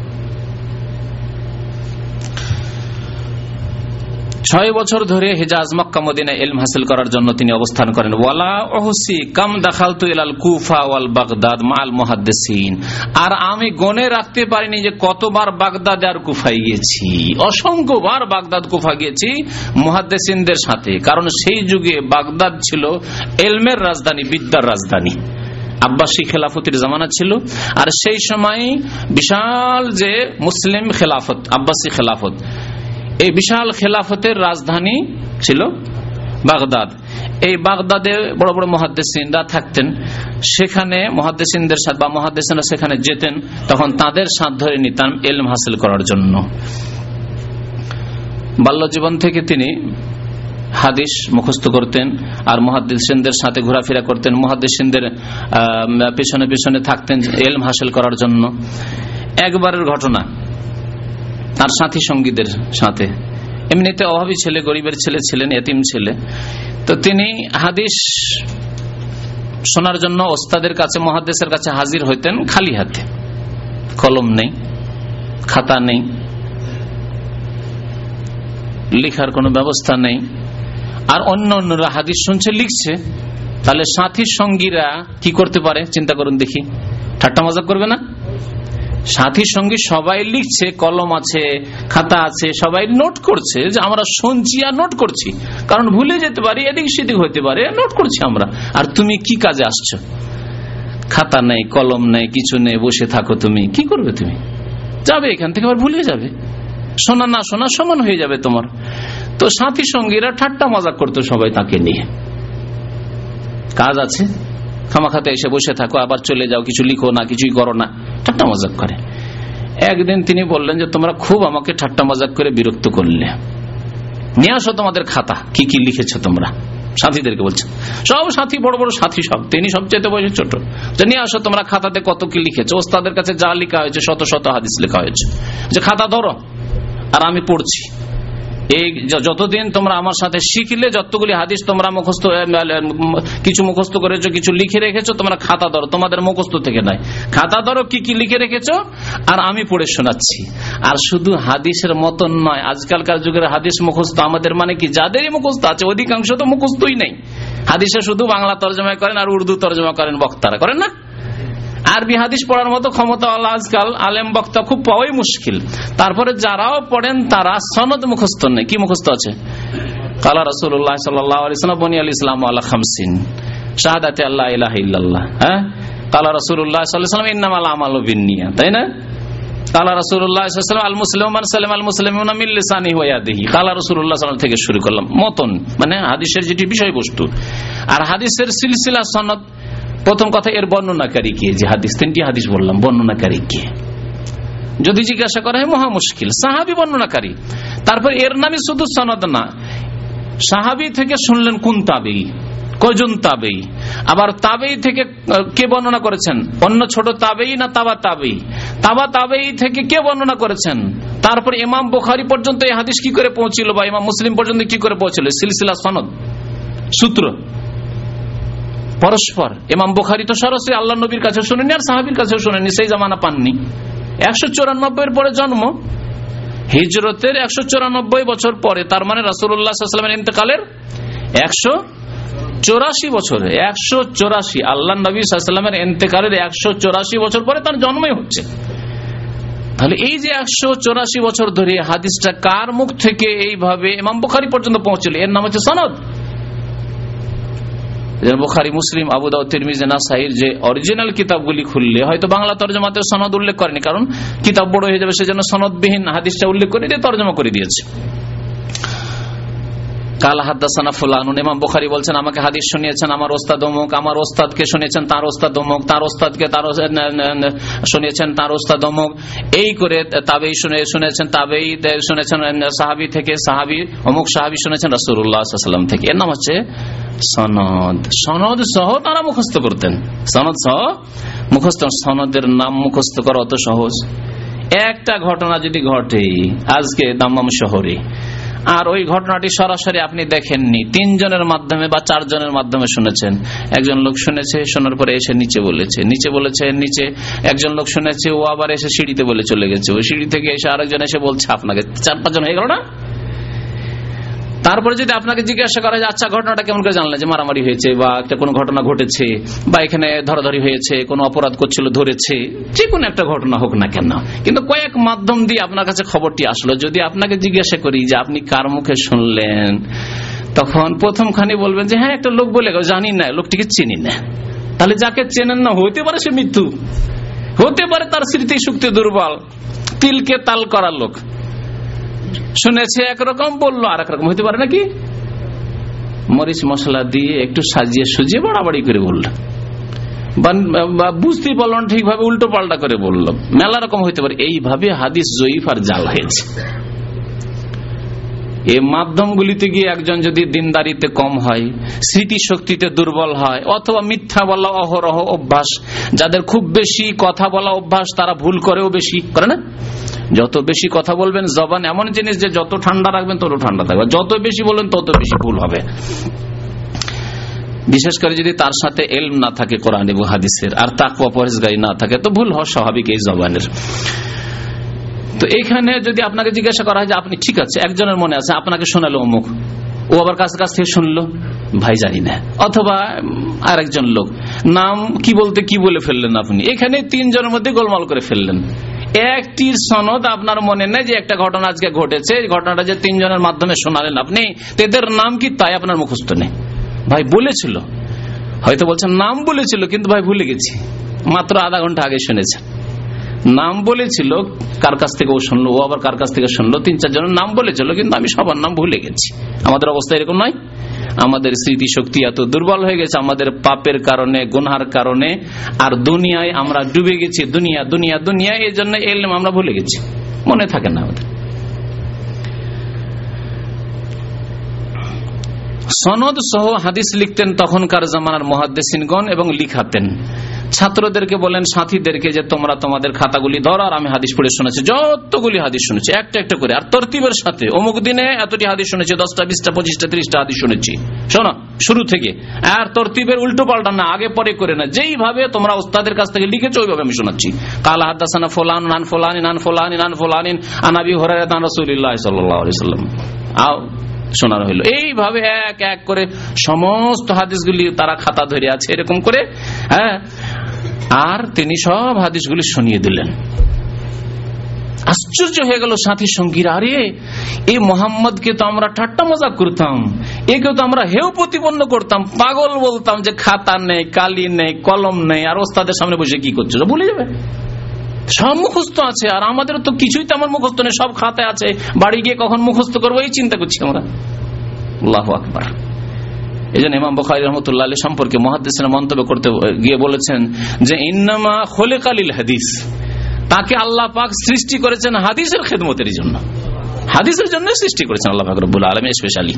S2: ছয় বছর ধরে হেজাজ মক্কা মদিনা এলম হাসিল করার জন্য তিনি অবস্থান করেন। ওয়ালা ওহসি কাম দাখাল তু এলাল কুফা ওয়াল বাগদাদ মাল মহাদ্দেসিন। আর আমি গনে রাখতে পারিনি যে কতবার বাগদাদ আর কুফাই গিয়েছি। অসংখ্যবার বাগদাদ, কুফা গিয়েছি মহাদ্দেসিনদের সাথে। কারণ সেই যুগে বাগদাদ ছিল এলমের রাজধানী, বিদ্যার রাজধানী। আব্বাসী খেলাফতের জামানা ছিল। আর সেই সময় বিশাল যে মুসলিম খেলাফত, আব্বাসী খেলাফত এই বিশাল খেলাফতের রাজধানী ছিল বাগদাদ। এই বাগদাদে বড় বড় মহাদ্দেসিনরা থাকতেন। সেখানে মহাদ্দেসিনদের সাথে বা মহাদ্দেসিনরা সেখানে যেতেন তখন তাদের সাথ ধরে নিতাম এলম হাসিল করার জন্য। বাল্য জীবন থেকে তিনি হাদিস মুখস্থ করতেন আর মহাদিসেনদের সাথে ঘোরাফেরা করতেন। মহাদিসেনদের পেছনে পেছনে থাকতেন এলম হাসিল করার জন্য। একবারের ঘটনা। তার সাথী সঙ্গীদের সাথে। এমনিতে অভাবী ছেলে, গরিবের ছেলে, ছিলেন এতিম ছেলে। তো তিনি হাদিস শোনার জন্য ওস্তাদের কাছে মহাদেশের কাছে হাজির হইতেন খালি হাতে। কলম নেই, খাতা নেই, লিখার কোনো ব্যবস্থা নেই। আর অন্য অন্যরা হাদিস শুনছে, লিখছে। তাহলে সাথী সঙ্গীরা কি করতে পারে? চিন্তা করুন দেখি। ঠাট্টা মজা করবে না? সাথী সঙ্গী সবাই লিখছে, কলম আছে, খাতা আছে, সবাই নোট করছে যে আমরা শুনছি আর নোট করছি। কারণ ভুলে যেতে পারি, এদিক সেদিক হইতে পারে নোট করছি আমরা। আর তুমি কি কাজে আসছো? খাতা নেই, কলম নেই, কিছু নেই, বসে থাকো তুমি। কি করবে তুমি? যাবে এখান থেকে, আবার ভুলে যাবে। শোনা না শোনা সমান হয়ে যাবে তোমার। তো সাথী সঙ্গীরা ঠাট্টা মজা করতো সবাই তাকে নিয়ে। কাজ আছে? খামাখাতে এসে বসে থাকো, আবার চলে যাও, কিছু লিখো না, কিছুই করো না। ঠাট্টা মজাক করে। একদিন তিনি বললেন যে, তোমরা খুব আমাকে ঠাট্টা মজাক করে বিরক্ত করলে। নিয়ে আসো তোমাদের খাতা, কি কি লিখেছো তোমরা? সাথীদেরকে বলছে, সব সাথী, বড় বড় সাথী সব, তিনি সবচেয়ে বয়সে ছোট। যে নিয়ে আসো তোমরা খাতাতে কত কি লিখেছো, ওস্তাদের কাছে যা লেখা হয়েছে, শত শত হাদিস লেখা হয়েছে। যে খাতা ধরো, আর আমি পড়ছি। এই যতদিন তোমরা আমার সাথে শিখলে, যতগুলি হাদিস তোমরা মুখস্থ কিছু মুখস্থ করেছ, কিছু লিখে রেখেছো, তোমরা খাতা ধরো। তোমাদের মুখস্থ থেকে নাই খাতা ধরো, কি কি লিখে রেখেছো? আর আমি পড়ে শোনাচ্ছি। আর শুধু হাদিসের মতন নয়, আজকালকার যুগের হাদিস মুখস্থ আমাদের মানে কি? যাদেরই মুখস্থ আছে, অধিকাংশ তো মুখস্থই নেই। হাদিসে শুধু বাংলা তর্জমা করেন আর উর্দু তর্জমা করেন বক্তারা। করেন না? আরবি হাদিস পড়ার মতো ক্ষমতা আজকাল আলেম বক্তা খুব পাওয়াই মুশকিল। তারপরে যারাও পড়েন তারা সনদ মুখস্থ নেই। কি মুখস্থ আছে? কালা রসুল্লাহ সাল্লাম বনি আল ইসলাম আল্লাহ খামসিন শাহাদাতে আল্লাহ ইলাহ হ্যাঁ? কালা রসুল্লাহ সাল্লাম ইন্নাম আল্লাহ আমাল বিনিয়া তাই না? কালা রসুল্লাহ আল আল মুসলিম মিল্লিসানি কালা রসুল্লাহ সাল্লাম থেকে শুরু করলাম। মতন মানে হাদিসের যেটি বিষয়বস্তু। আর হাদিসের সিলসিলা সনদ প্রথম কথা, এর বর্ণনাকারী কে? যে হাদিস, তিনটি হাদিস বললাম, বর্ণনাকারী কে? যদি জিজ্ঞাসা করা হয়, মহা মুশকিল। সাহাবি বর্ণনাকারী। তারপর এর নামই শুধু সনদ না। সাহাবি থেকে শুনলেন কোন তাবেই? কয়জন তাবেই? আবার তাবেই থেকে কে বর্ণনা করেছেন? অন্য ছোট তাবেই না তাবা তাবেই? তাবা তাবেই থেকে কে বর্ণনা করেছেন? তারপর ইমাম বোখারি পর্যন্ত এই হাদিস কি করে পৌঁছিল বা ইমাম মুসলিম পর্যন্ত কি করে পৌঁছিল? সিলসিলা সনদ। সূত্র। পরস্পর। ইমাম বোখারি তো সরাসরি আল্লাহ নবীর কাছে শুনেনি আর সাহাবির কাছেও শুনেনি, সেই জামানা পাননি। একশো চুরানব্বই পরে জন্ম। হিজরতের একশো চুরানব্বই বছর পরে, তার মানে রাসুল্লাহামের ইন্তকালের একশো চৌরাশি বছরে, একশো চৌরাশি আল্লাহ নবী সাল্লামের এতেকালের একশো চৌরাশি বছর পরে তার জন্মই হচ্ছে। তাহলে এই যে একশো চৌরাশি বছর ধরে হাদিসটা কার মুখ থেকে এইভাবে ইমাম বুখারি পর্যন্ত পৌঁছল? এর নাম হচ্ছে সনদ। বুখারি, মুসলিম আবুদাউ তিরমিজে, নাসাইর যে অরিজিনাল কিতাবগুলি খুললে, হয়তো বাংলা তর্জমাতে সনদ উল্লেখ করেনি, কারণ কিতাব বড় হয়ে যাবে সেজন্য সনদবিহীন হাদিসটা উল্লেখ করে দিয়ে তর্জমা করে দিয়েছে। কালা হাদ্দাসানা ফুলানুন ইমাম বুখারি বলছেন আমাকে হাদিস শুনিয়েছেন, আমার ওস্তাদ অমুক, আমার ওস্তাদকে শুনিয়েছেন, তার ওস্তাদ অমুক, তার ওস্তাদকে তার শুনিয়েছেন, তার ওস্তাদ অমুক। এই করে তাবেই শুনে শুনেছেন, তাবেই শুনেছেন সাহাবি থেকে সাহাবি, অমুক সাহাবি শুনেছেন রাসুল্লাহাম থেকে। এর নাম হচ্ছে সনদ। সনদ সহ তারা মুখস্থ করতেন। সনদ সহ মুখস্থ সনদের নাম মুখস্থ করা অত সহজ। একটা ঘটনা যদি ঘটে আজকে দাম্মাম শহরে আর ওই ঘটনাটি সরাসরি আপনি দেখেননি। তিনজনের মাধ্যমে বা চারজনের মাধ্যমে শুনেছেন। একজন লোক শুনেছে, শোনার পরে এসে নিচে বলেছে। নিচে বলেছে, নিচে একজন লোক শুনেছে, ও আবার এসে সিঁড়িতে বলে চলে গেছে। ওই সিঁড়ি থেকে এসে আরেকজন এসে বলছে আপনাকে। চার পাঁচজন হয়ে গেল না? তারপরে যদি আপনাকে জিজ্ঞাসা করা যায় আচ্ছা ঘটনাটা কেমন করে জানলেন যে মারামারি হয়েছে বা একটা কোনো ঘটনা ঘটেছে বা এখানে ধরাধরি হয়েছে, কোনো অপরাধ করছিল, ধরেছে, যে কোনো একটা ঘটনা হোক না কেন। কিন্তু কয়েক মাধ্যম দিয়ে আপনার কাছে খবরটি আসলো। যদি আপনাকে জিজ্ঞাসা করি যে আপনি কার মুখে শুনলেন, তখন প্রথম খানি বলবেন যে হ্যাঁ একটা লোক বলে জানি না, লোকটিকে চিনি না। তাহলে যাকে চেনেন না, হইতে পারে সে মৃত্যু, হতে পারে তার স্মৃতি শক্তি দুর্বল, তিলকে তাল করার লোক। শুনেছে একরকম, বলল আর একরকম হইতে পারে নাকি? মরিচ মশলা দিয়ে একটু সাজিয়ে সুজিয়ে বাড়াবাড়ি করে বলল। পারল না, ঠিকভাবে উল্টো পাল্টা করে বলল। মেলা রকম হইতে পারে। এইভাবে হাদিস জয়ীফ আর জাল হয়েছে। এই মাধ্যমগুলিতে গিয়ে একজন যদি দিনদারিতে কম হয় স্মৃতি শক্তিতে দুর্বল হয়, অথবা মিথ্যা বলা অহরহ অভ্যাস, যাদের খুব বেশি কথা বলা অভ্যাস তারা ভুল করেও বেশি, করে না? যত বেশি কথা বলবেন, জবান এমন জিনিস যে যত ঠান্ডা রাখবেন তত ঠান্ডা থাকবে। যত বেশি বলবেন তত বেশি ভুল হবে। বিশেষ করে যদি তার সাথে এলম না থাকে কোরআন এবং হাদিসের, আর তাকুয়া পরেশগারি না থাকে, তো ভুল হওয়া স্বাভাবিক এই জবানের। তো এইখানে যদি আপনাকে জিজ্ঞাসা করা হয় যে আপনি ঠিক আছে, একজনের মনে আছে, আপনাকে শোনালো অমুক। ও আবার কাছ কাছ থেকে শুনলো? ভাই জানি না। অথবা আরেকজন লোক। নাম কি বলতে কি বলে ফেললেন আপনি? এখানে তিনজনের মধ্যে গোলমাল করে ফেললেন। একটি সনদ আপনার মনে নেই যে একটা ঘটনা আজকে ঘটেছে ঘটনাটা যে তিনজনের মাধ্যমে শোনালেন আপনি এদের নাম কি তাই আপনার মুখস্থ নেই। ভাই বলেছিল। হয়তো বলছেন, নাম বলেছিল, কিন্তু ভাই ভুলে গেছি। মাত্র আধা ঘণ্টা আগে শুনেছেন। নাম বলেছিল, কার কাছ থেকে ও শুনলো, ও আবার কার কাছ থেকে শুনলো, তিন চারজনের নাম বলেছিল, কিন্তু আমি সবার নাম ভুলে গেছি। আমাদের অবস্থা এরকম নয়? আমাদের স্মৃতি শক্তি এত দুর্বল হয়ে গেছে, আমাদের পাপের কারণে গুনহার কারণে, আর দুনিয়ায় আমরা ডুবে গেছি, দুনিয়া দুনিয়া দুনিয়া এই জন্য এলম আমরা ভুলে গেছি। মনে থাকে না আমাদের। সনদ সহ হাদিস লিখতেন তখনকার জামানার মহাদ্দেসিনগণ এবং লিখাতেন। ছাত্রদেরকে বলেন, সাথীদেরকে যে তোমরা তোমাদের খাতাগুলি ধরো, আর আমি হাদিস পড়ে শুনেছি, যতগুলি হাদিস শুনেছি, একটা একটা করে, আর তরতিবের সাথে, অমুক দিনে এতটি হাদিস শুনেছি, দশটা, বিশটা, পঁচিশটা, ত্রিশটা হাদিস শুনেছি। শোনো, শুরু থেকে। আর তরতিবের উল্টো পাল্টা না, আগে পরে করে না, যেইভাবে তোমরা ওস্তাদের কাছ থেকে লিখেছো, ওইভাবে আমি শোনাচ্ছি। কালা হাদাসানা ফোলান, নান ফোলানি নান ফোলানি, নান ফোলানিন আনাবি হরাই রসুল্লাহ সাল্লাম। আও, শোনানো হইল। এইভাবে এক এক করে সমস্ত হাদিসগুলি তারা খাতা ধরে আছে, এরকম করে হ্যাঁ? আর তিনি সব হাদিসগুলি শুনিয়ে দিলেন। আশ্চর্য হয়ে গেল সাথী সঙ্গীর, আরে, এই মোহাম্মদকে তো আমরা ঠাট্টা মজা করতাম, একে তো আমরা হেউ প্রতিপন্ন করতাম, পাগল বলতাম যে খাতা নেই, কালি নেই, কলম নেই, আর ওস্তাদের সামনে বসে কি করছ ভুলে যাবে। সব মুখস্থ আছে, আর আমাদের তো কিছুই তেমন মুখস্থ নেই, সব খাতে আছে, বাড়ি গিয়ে কখন মুখস্থ করব, এই চিন্তা করছি আমরা। আল্লাহ আকবার। এই জন্য ইমাম বখারি রহমতুল্লাহ আলী সম্পর্কে মহাদিসের মন্তব্য করতে, গিয়ে বলেছেন যে, ইন্নামা খোলে কালিল হাদিস। তাকে আল্লাহ পাক সৃষ্টি করেছেন হাদিসের খেদমতের জন্য। হাদিসের জন্য সৃষ্টি করেছেন আল্লাহ পাক রব্বুল আলমী স্পেশালি।